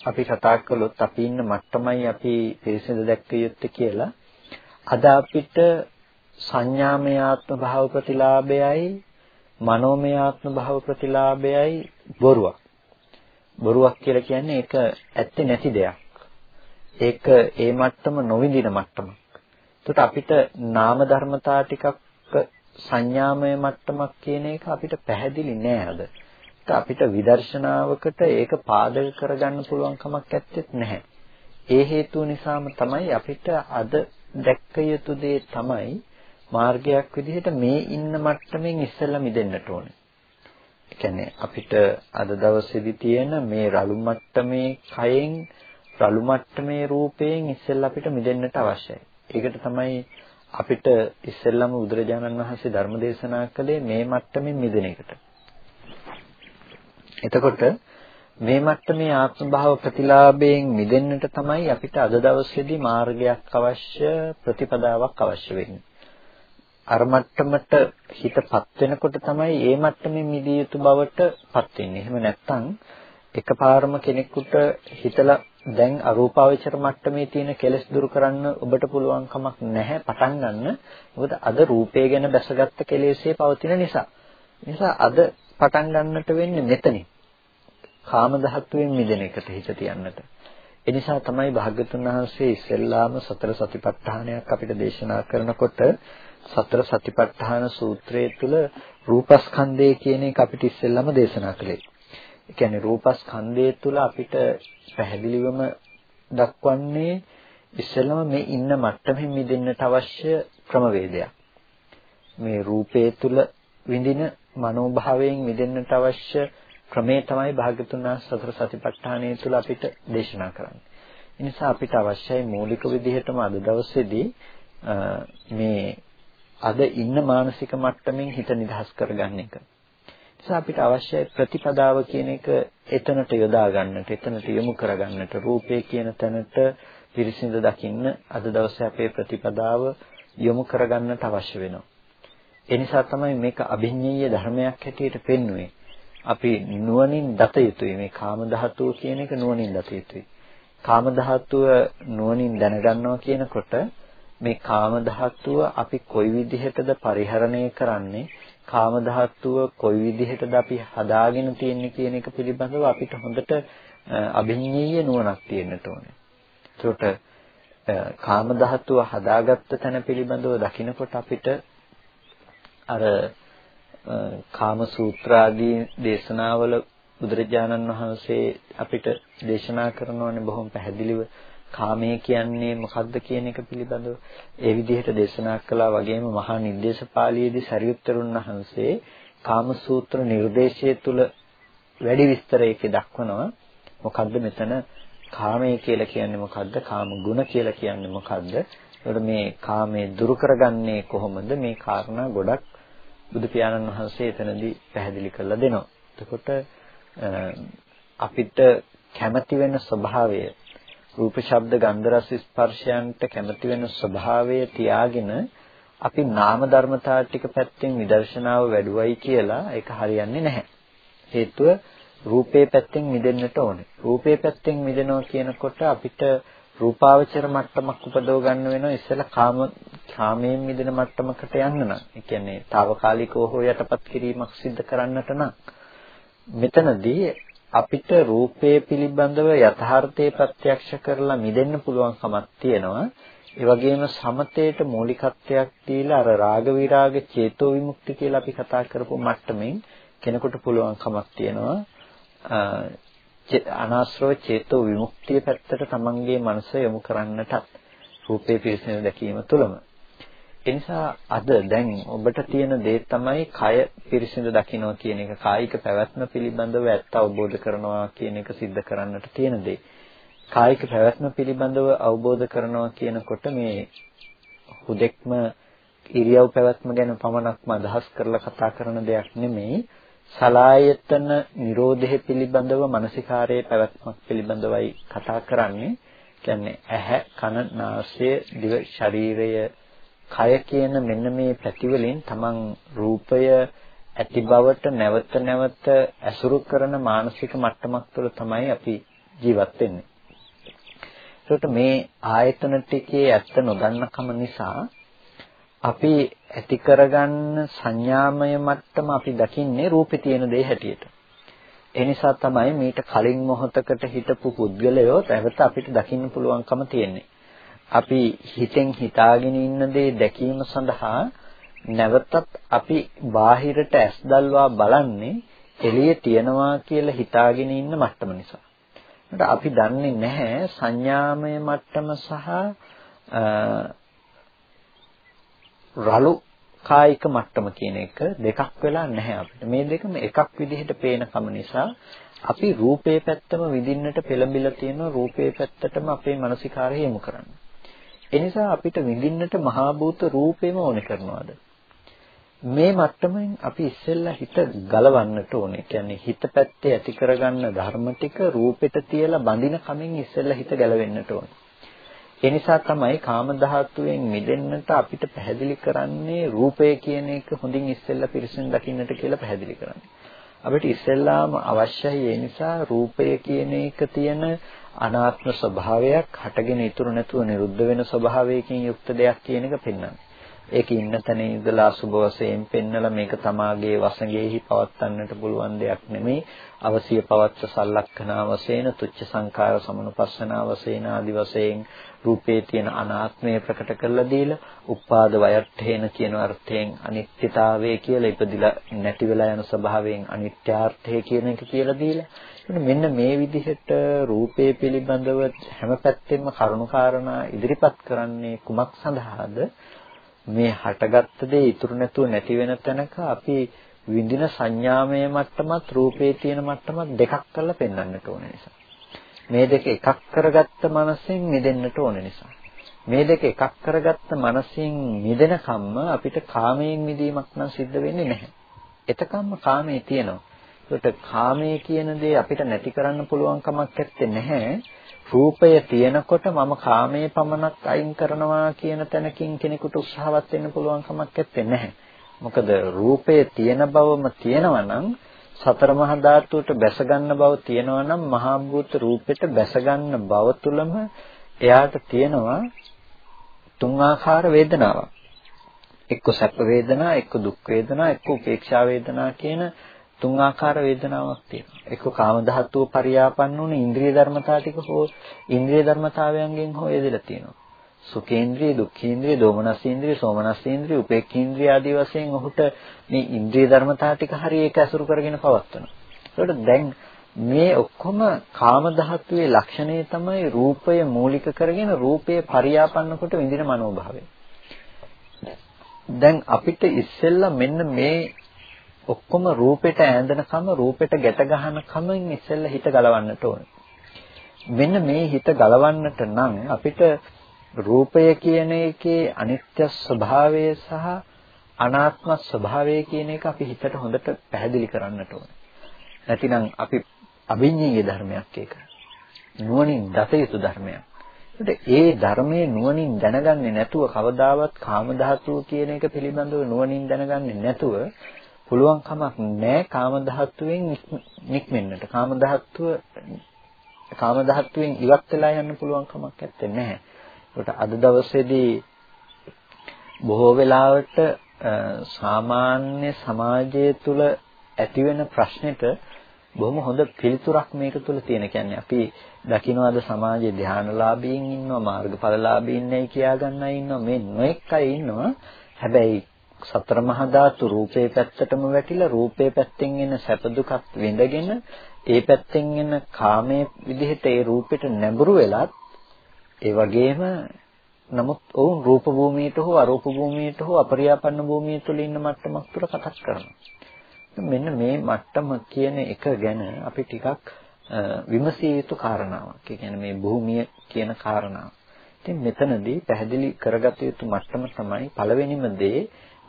අපි කතා කළොත් අපි ඉන්න මට්ටමයි අපි පිරිසිදු දැක්විය යුත්තේ කියලා. අද අපිට සංඥාමය ආත්ම භාව ප්‍රතිලාභයයි මනෝමය ආත්ම භාව ප්‍රතිලාභයයි බොරුවක්. බොරුවක් කියලා කියන්නේ ඒක ඇත්තේ නැති දෙයක්. ඒක ඒ මට්ටම නොවිඳින මට්ටමක්. එතකොට අපිට නාම ධර්මතා ටිකක් සංඥාමය මට්ටමක් කියන එක අපිට පැහැදිලි නෑ අද. අපිට විදර්ශනාවකට ඒක පාදක කරගන්න පුළුවන් කමක් ඇත්තෙත් නැහැ. ඒ හේතුව නිසාම තමයි අපිට අද දැක්ක යුතු දේ තමයි මාර්ගයක් විදිහට මේ ඉන්න මට්ටමින් ඉස්සෙල්ලා මිදෙන්නට ඕනේ. ඒ කියන්නේ අපිට අද දවසේදී තියෙන මේ රළු මට්ටමේ කයෙන් රළු මට්ටමේ රූපයෙන් ඉස්සෙල්ලා අපිට මිදෙන්නට අවශ්‍යයි. ඒකට තමයි අපිට ඉස්සෙල්ලාම බුදුරජාණන් වහන්සේ ධර්ම දේශනා කළේ මේ මට්ටමින් මිදෙන එකට. එතකොට මේ මට්ටමේ ආත්ම භාව ප්‍රතිලාභයෙන් මිදෙන්නට තමයි අපිට අද දවසේදී මාර්ගයක් අවශ්‍ය ප්‍රතිපදාවක් අවශ්‍ය වෙන්නේ. අර මට්ටමට හිතපත් වෙනකොට තමයි ඒ මට්ටමේ මිදිය යුතු බවටපත් වෙන්නේ. එහෙම නැත්නම් එකපාරම කෙනෙකුට හිතලා දැන් අරූපාවචර මට්ටමේ තියෙන කෙලෙස් දුරු කරන්න ඔබට පුළුවන් කමක් නැහැ පටන් ගන්න. මොකද අද රූපය ගැන බැසගත්ත කෙලෙස්ේ පවතින නිසා. නිසා අද පටන් ගන්නට වෙන්නේ මෙතනින්. කාම ධාතුවෙන් මිදෙන එකට හිත තියන්නට. ඒ නිසා තමයි භාග්‍යතුන් වහන්සේ ඉස්සෙල්ලාම සතර සතිපට්ඨානයක් අපිට දේශනා කරනකොට සතර සතිපට්ඨාන සූත්‍රයේ තුල රූපස්කන්ධය කියන එක අපිට ඉස්සෙල්ලාම දේශනා කළේ. ඒ කියන්නේ රූපස්කන්ධය තුල අපිට පැහැදිලිවම දක්වන්නේ ඉස්සෙල්ලාම මේ ඉන්න මට්ටමින් මිදෙන්නට අවශ්‍ය ක්‍රමවේදයක්. මේ රූපේ තුල විඳින මනෝභාවයෙන් මිදෙන්නට අවශ්‍ය ක්‍රමේ තමයි භාග්‍යතුන් වහන්සේ සතර සතිපට්ඨානය තුල අපිට දේශනා කරන්නේ. ඒ නිසා අපිට අවශ්‍යයි මූලික විදිහටම අද දවසේදී මේ අද ඉන්න මානසික මට්ටමින් හිත නිදහස් කරගන්න එක. නිසා අපිට අවශ්‍යයි ප්‍රතිපදාව කියන එක එතනට යොදා ගන්නට, එතනට යොමු කරගන්නට, රූපේ කියන තැනට පිරිසිදු දකින්න අද දවසේ අපේ ප්‍රතිපදාව යොමු කරගන්නට අවශ්‍ය වෙනවා. ඒ නිසා තමයි මේක අභිඤ්ඤේය ධර්මයක් හැටියට පෙන්වුවේ. අපි නුවණින් දත යුතුයි මේ කාම ධාතුව කියන එක නුවණින් දත යුතුයි. කාම ධාතුව නුවණින් දැනගන්නවා කියනකොට මේ කාම ධාතුව අපි කොයි විදිහටද පරිහරණය කරන්නේ කාම ධාතුව කොයි විදිහටද අපි හදාගෙන තියෙන්නේ කියන එක පිළිබඳව අපිට හොඳට අභිඤ්ඤේය නුවණක් තියෙන්නට ඕනේ. ඒකට කාම ධාතුව හදාගත්ත තැන පිළිබඳව දකිනකොට අපිට අර කාම සූත්‍ර ආදී දේශනාවල බුදුරජාණන් වහන්සේ අපිට දේශනා කරනවානේ බොහොම පැහැදිලිව කාමය කියන්නේ මොකද්ද කියන එක පිළිබඳව ඒ විදිහට දේශනා කළා වගේම මහා නිर्देशපාලියේදී සරියුත්තරුන් වහන්සේ කාමසූත්‍ර නිර්දේශය තුල වැඩි විස්තරයක දක්වනවා. මොකද්ද මෙතන කාමය කියලා කියන්නේ මොකද්ද? කාම ගුණ කියලා කියන්නේ මොකද්ද? එතකොට මේ කාමයේ දුරු කරගන්නේ කොහොමද? මේ කාරණා ගොඩක් බුදු පියාණන් වහන්සේ එතනදී පැහැදිලි කරලා දෙනවා. එතකොට අපිට කැමති වෙන ස්වභාවය රූප ශබ්ද ගන්ධ රස ස්පර්ශයන්ට කැමති වෙන ස්වභාවය තියාගෙන අපි නාම ධර්මතා ටික පැත්තෙන් විදර්ශනාව වැඩුවයි කියලා ඒක හරියන්නේ නැහැ. හේතුව රූපේ පැත්තෙන් මිදෙන්නට ඕනේ. රූපේ පැත්තෙන් මිදෙනවා කියනකොට අපිට රූපාවචර මට්ටමක් උපදව ගන්න වෙනවා ඉස්සෙල්ලා කාම කාමයෙන් මිදෙන මට්ටමකට යන්න නම්. ඒ කියන්නේ తాවකාලිකව හෝ යටපත් කිරීමක් සිද්ධ කරන්නට නම් මෙතනදී අපිට රූපය පිළිබඳව යථාර්ථයේ ප්‍රත්‍යක්ෂ කරලා මිදෙන්න පුළුවන්කමක් තියෙනවා. ඒ වගේම සමතේට මූලිකත්වයක් දීලා අර රාග විරාග චේතෝ විමුක්ති කියලා අපි කතා කරපු මට්ටමින් කෙනෙකුට පුළුවන්කමක් තියෙනවා. අනාශ්‍රව චේතෝ විමුක්තිය පැත්තට තමන්ගේ මනස යොමු කරන්නටත් රූපේ පිරිසිදු දැකීම තුළම එනිසා අද දැන් ඔබට තියෙන දේ තමයි කය පිරිසිදු දකින්නවා කියන එක කායික පැවැත්ම පිළිබඳව ඇත්ත අවබෝධ කරනවා කියන එක सिद्ध කරන්නට තියෙන දේ. කායික පැවැත්ම පිළිබඳව අවබෝධ කරනවා කියනකොට මේ හුදෙක්ම ඉරියව් පැවැත්ම ගැන පමණක්ම අදහස් කරලා කතා කරන දෙයක් නෙමෙයි. සලායතන නිරෝධය පිළිබඳව මානසිකාරයේ පැවැත්මක් පිළිබඳවයි කතා කරන්නේ. කියන්නේ ඇහැ, කන, නාසය, දිව, ශරීරය කය කියන මෙන්න මේ පැතිවලින් තමන් රූපය ඇති බවට නැවත නැවත ඇසුරු කරන මානසික මට්ටමක් තුළ තමයි අපි ජීවත් වෙන්නේ. ඒකට මේ ආයතන ටිකේ ඇත්ත නොදන්නකම නිසා අපි ඇති කරගන්න සංඥාමය මට්ටම අපි දකින්නේ රූපේ තියෙන දේ හැටියට. ඒ නිසා තමයි මීට කලින් මොහොතකට හිටපු පුද්ගලයෝ නැවත අපිට දකින්න පුළුවන්කම තියෙන්නේ. අපි හිතෙන් හිතාගෙන ඉන්න දේ දැකීම සඳහා නැවතත් අපි බාහිරට ඇස් දල්වා බලන්නේ එළිය තියනවා කියලා හිතාගෙන ඉන්න මට්ටම නිසා. අපි දන්නේ නැහැ සංඥාමය මට්ටම සහ රළු කායික මට්ටම කියන එක දෙකක් වෙලා නැහැ අපිට. මේ දෙකම එකක් විදිහට පේනකම නිසා අපි රූපේ පැත්තම විඳින්නට පෙළඹිලා තියෙන රූපේ පැත්තටම අපේ මානසිකාරය යොමු කරන්නේ. ඒ නිසා අපිට විඳින්නට මහා භූත රූපේම ඕනේ කරනවාද? මේ මට්ටමෙන් අපි ඉස්සෙල්ලා හිත ගලවන්නට ඕනේ. කියන්නේ හිත පැත්තේ ඇති කරගන්න ධර්ම ටික රූපෙට තියලා බඳින කමෙන් ඉස්සෙල්ලා හිත ගැලවෙන්නට ඕනේ. ඒ නිසා තමයි කාම ධාතුවෙන් මිදෙන්නට අපිට පැහැදිලි කරන්නේ රූපය කියන එක හොඳින් ඉස්සෙල්ලා පිරිසිදු දකින්නට කියලා පැහැදිලි කරන්නේ. අපිට ඉස්සෙල්ලාම අවශ්‍යයි ඒ නිසා රූපය කියන එක තියෙන අනාත්ම ස්වභාවයක් හටගෙන ඉතුරු නැතුව නිරුද්ධ වෙන ස්වභාවයකින් යුක්ත දෙයක් කියන එක පෙන්වන්නේ. ඒක ඉන්න තැන ඉඳලා සුබ වශයෙන් පෙන්නලා මේක තමාගේ වසඟෙහි පවත්වන්නට පුළුවන් දෙයක් නෙමෙයි. අවසිය පවත්ත සලක්ෂණා වශයෙන් තුච්ච සංඛාර සමනුපස්සනා වශයෙන් ආදි වශයෙන් රූපේ තියෙන අනාත්මය ප්‍රකට කරලා දීලා උපාද වයට්ඨේන කියන අර්ථයෙන් අනිත්‍යතාවය කියලා ඉපදිලා නැති වෙලා යන ස්වභාවයෙන් අනිත්‍යාර්ථය කියන එක කියලා දීලා මෙන්න මේ විදිහට රූපේ පිළිබඳව හැම පැත්තෙම කරුණාකාරණා ඉදිරිපත් කරන්නේ කුමක් සඳහාද මේ හටගත්ත දේ ඉතුරු නැතුව නැති වෙන තැනක අපි විඳින සංඥාමය මට්ටමත් රූපේ තියෙන මට්ටමත් දෙකක් කරලා පෙන්වන්නට ඕන නිසා මේ දෙක එකක් කරගත්ත මනසෙන් මිදෙන්නට ඕන නිසා. මේ දෙක එකක් කරගත්ත මනසින් මිදෙන කම්ම අපිට කාමයෙන් මිදීමක් නම් සිද්ධ වෙන්නේ නැහැ. එතකම්ම කාමයේ තියෙනවා. ඒකට කාමයේ කියන දේ අපිට නැති කරන්න පුළුවන් කමක් නැත්තේ නැහැ. රූපය තියෙනකොට මම කාමයේ පමණක් අයින් කරනවා කියන තැනකින් කෙනෙකුට උත්සාහවත් වෙන්න පුළුවන් කමක් නැත්තේ නැහැ. මොකද රූපය තියෙන බවම තියෙනවා නම් සතර මහා ධාතුවට බැස ගන්න බව තියෙනවා නම් මහා භූත රූපෙට බැස ගන්න බව තුලම එයාට තියෙනවා තුන් ආකාර වේදනාවක්. එක්ක සැප වේදනා, එක්ක දුක් වේදනා, එක්ක උපේක්ෂා වේදනා කියන තුන් ආකාර වේදනාවක් තියෙනවා. එක්ක කාම ධාතුව පරියාපන්න උන ඉන්ද්‍රිය ධර්මතා ටික හෝ ඉන්ද්‍රිය ධර්මතාවයන්ගෙන් හෝ යෙදලා තියෙනවා. සුඛේන්ද්‍රිය, දුක්ඛේන්ද්‍රිය, දෝමනසේන්ද්‍රිය, සෝමනසේන්ද්‍රිය, උපේක්ඛේන්ද්‍රිය ආදී වශයෙන් ඔහුට මේ ඉන්ද්‍රිය ධර්මතා ටික හරිය ඒක අසුරු කරගෙන පවත්වනවා. ඒකට දැන් මේ ඔක්කොම කාම ධාතුවේ ලක්ෂණය තමයි රූපය මූලික කරගෙන රූපය පරියාපන්න කොට විඳින මනෝභාවය. දැන් අපිට ඉස්සෙල්ලා මෙන්න මේ ඔක්කොම රූපෙට ඈඳනකම රූපෙට ගැට ගන්නකමින් ඉස්සෙල්ලා හිත ගලවන්නට ඕනේ. මෙන්න මේ හිත ගලවන්නට නම් අපිට රූපය කියන එකේ අනිත්‍ය ස්වභාවය සහ අනාත්ම ස්වභාවය කියන එක අපි හිතට හොඳට පැහැදිලි කරන්නට ඕනේ. නැතිනම් අපි අභිඤ්ඤේය ධර්මයක් ඒක. නුවණින් දත යුතු ධර්මයක්. ඒ ධර්මයේ නුවණින් දැනගන්නේ නැතුව කවදාවත් කාම ධාතුව කියන එක පිළිබඳව නුවණින් දැනගන්නේ නැතුව පුළුවන් කමක් නැහැ කාම ධාතුවෙන් නික්මෙන්නට. කාම ධාතුව කාම ධාතුවෙන් ඉවත් වෙලා යන්න පුළුවන් කමක් නැත්තේ. ඒකට අද දවසේදී බොහෝ වෙලාවට සාමාන්‍ය සමාජය තුළ ඇතිවෙන ප්‍රශ්නෙට බොහොම හොඳ පිළිතුරක් මේක තුළ තියෙන. කියන්නේ අපි දකින්නවාද සමාජයේ ධානලාභීන් ඉන්නවා, මාර්ගඵලලාභීන් නැයි කියා ගන්න අය ඉන්නවා, මේ නොඑක් අය ඉන්නවා. හැබැයි සතර මහා ධාතු රූපේ පැත්තටම වැටිලා රූපේ පැත්තෙන් එන සැප දුකත් විඳගෙන ඒ පැත්තෙන් එන කාමයේ විදිහට ඒ රූපෙට නැඹුරු වෙලත් ඒ වගේම නමුත් ඔවුන් රූප භූමියට හෝ අරූප භූමියට හෝ අපරියාපන්න භූමිය තුළ ඉන්න මට්ටමක් තුර කතා කරනවා. මෙන්න මේ මට්ටම කියන එක ගැන අපි ටිකක් විමසිය යුතු කාරණාවක්. ඒ කියන්නේ මේ භූමිය කියන කාරණාව. ඉතින් මෙතනදී පැහැදිලි කරගත යුතු මට්ටම තමයි පළවෙනිම දේ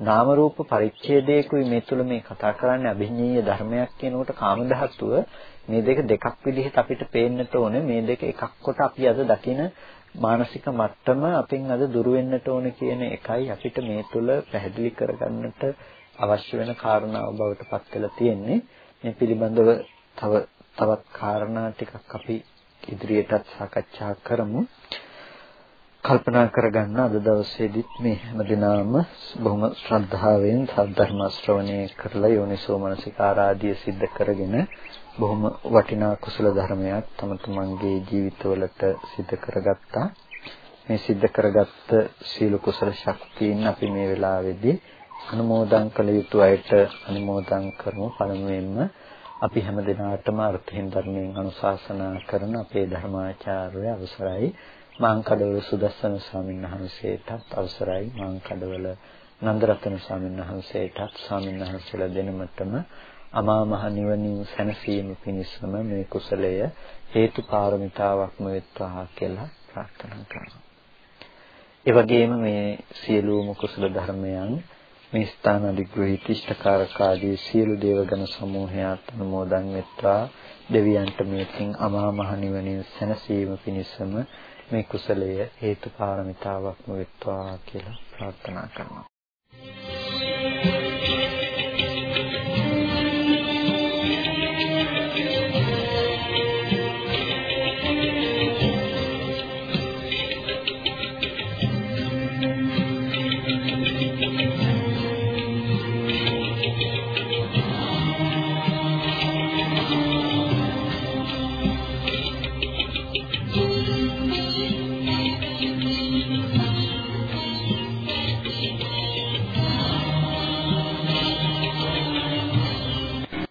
නාම රූප පරිච්ඡේදයකුයි මේ තුල මේ කතා කරන්නේ අභිඤ්ඤේය ධර්මයක් කියනකොට කාම ධාතුව. මේ දෙක දෙකක් විදිහට අපිට පේන්නට ඕනේ. මේ දෙක එකක් කොට අපි අද දකින මානසික මට්ටම අපින් අද දුර වෙන්නට ඕන කියන එකයි අපිට මේ තුල පැහැදිලි කරගන්නට අවශ්‍ය වෙන කාරණාව බවට පත් වෙලා තියෙන්නේ. මේ පිළිබඳව තව තවත් කාරණා ටිකක් අපි ඉදිරියටත් සාකච්ඡා කරමු. කල්පනා කරගන්න අද දවසේදීත් මේ හැමදිනම බොහොම ශ්‍රද්ධාවෙන් සද්ධර්ම ශ්‍රවණය කරලා යෝනිසෝ මනසිකාරාදිය සිද්ධ කරගෙන බොහොම වටිනා කුසල ධර්මයක් තම තමන්ගේ ජීවිතවලට සිද්ධ කරගත්තා. මේ සිද්ධ කරගත්ත සීල කුසල ශක්තියින් අපි මේ වෙලාවේදී අනුමෝදන් කළ යුතු අයට අනුමෝදන් කරමු. පළමුවෙන්ම අපි හැම දිනාටම අර්ථයෙන් ධර්මයෙන් අනුශාසනා කරන අපේ ධර්මාචාර්ය අවසරයි මාංකඩවල සුදස්සන ස්වාමීන් වහන්සේටත් අවසරයි මාංකඩවල නන්දරත්න ස්වාමීන් වහන්සේටත් ස්වාමීන් වහන්සේලා දෙනමතම අමා මහ නිවනින් සැනසීම පිණිසම මේ කුසලය හේතු පාරමිතාවක්ම වෙත්වා කියලා ප්‍රාර්ථනා කරනවා. ඒ වගේම මේ සියලුම කුසල ධර්මයන් මේ ස්ථාන අධිග්‍රහිත ඉෂ්ඨකාරක ආදී සියලු දේවගණ සමූහයාත් අනුමෝදන් වෙත්වා දෙවියන්ට මේකින් අමා මහ නිවනින් සැනසීම පිණිසම මේ කුසලය හේතු පාරමිතාවක්ම වෙත්වා කියලා ප්‍රාර්ථනා කරනවා.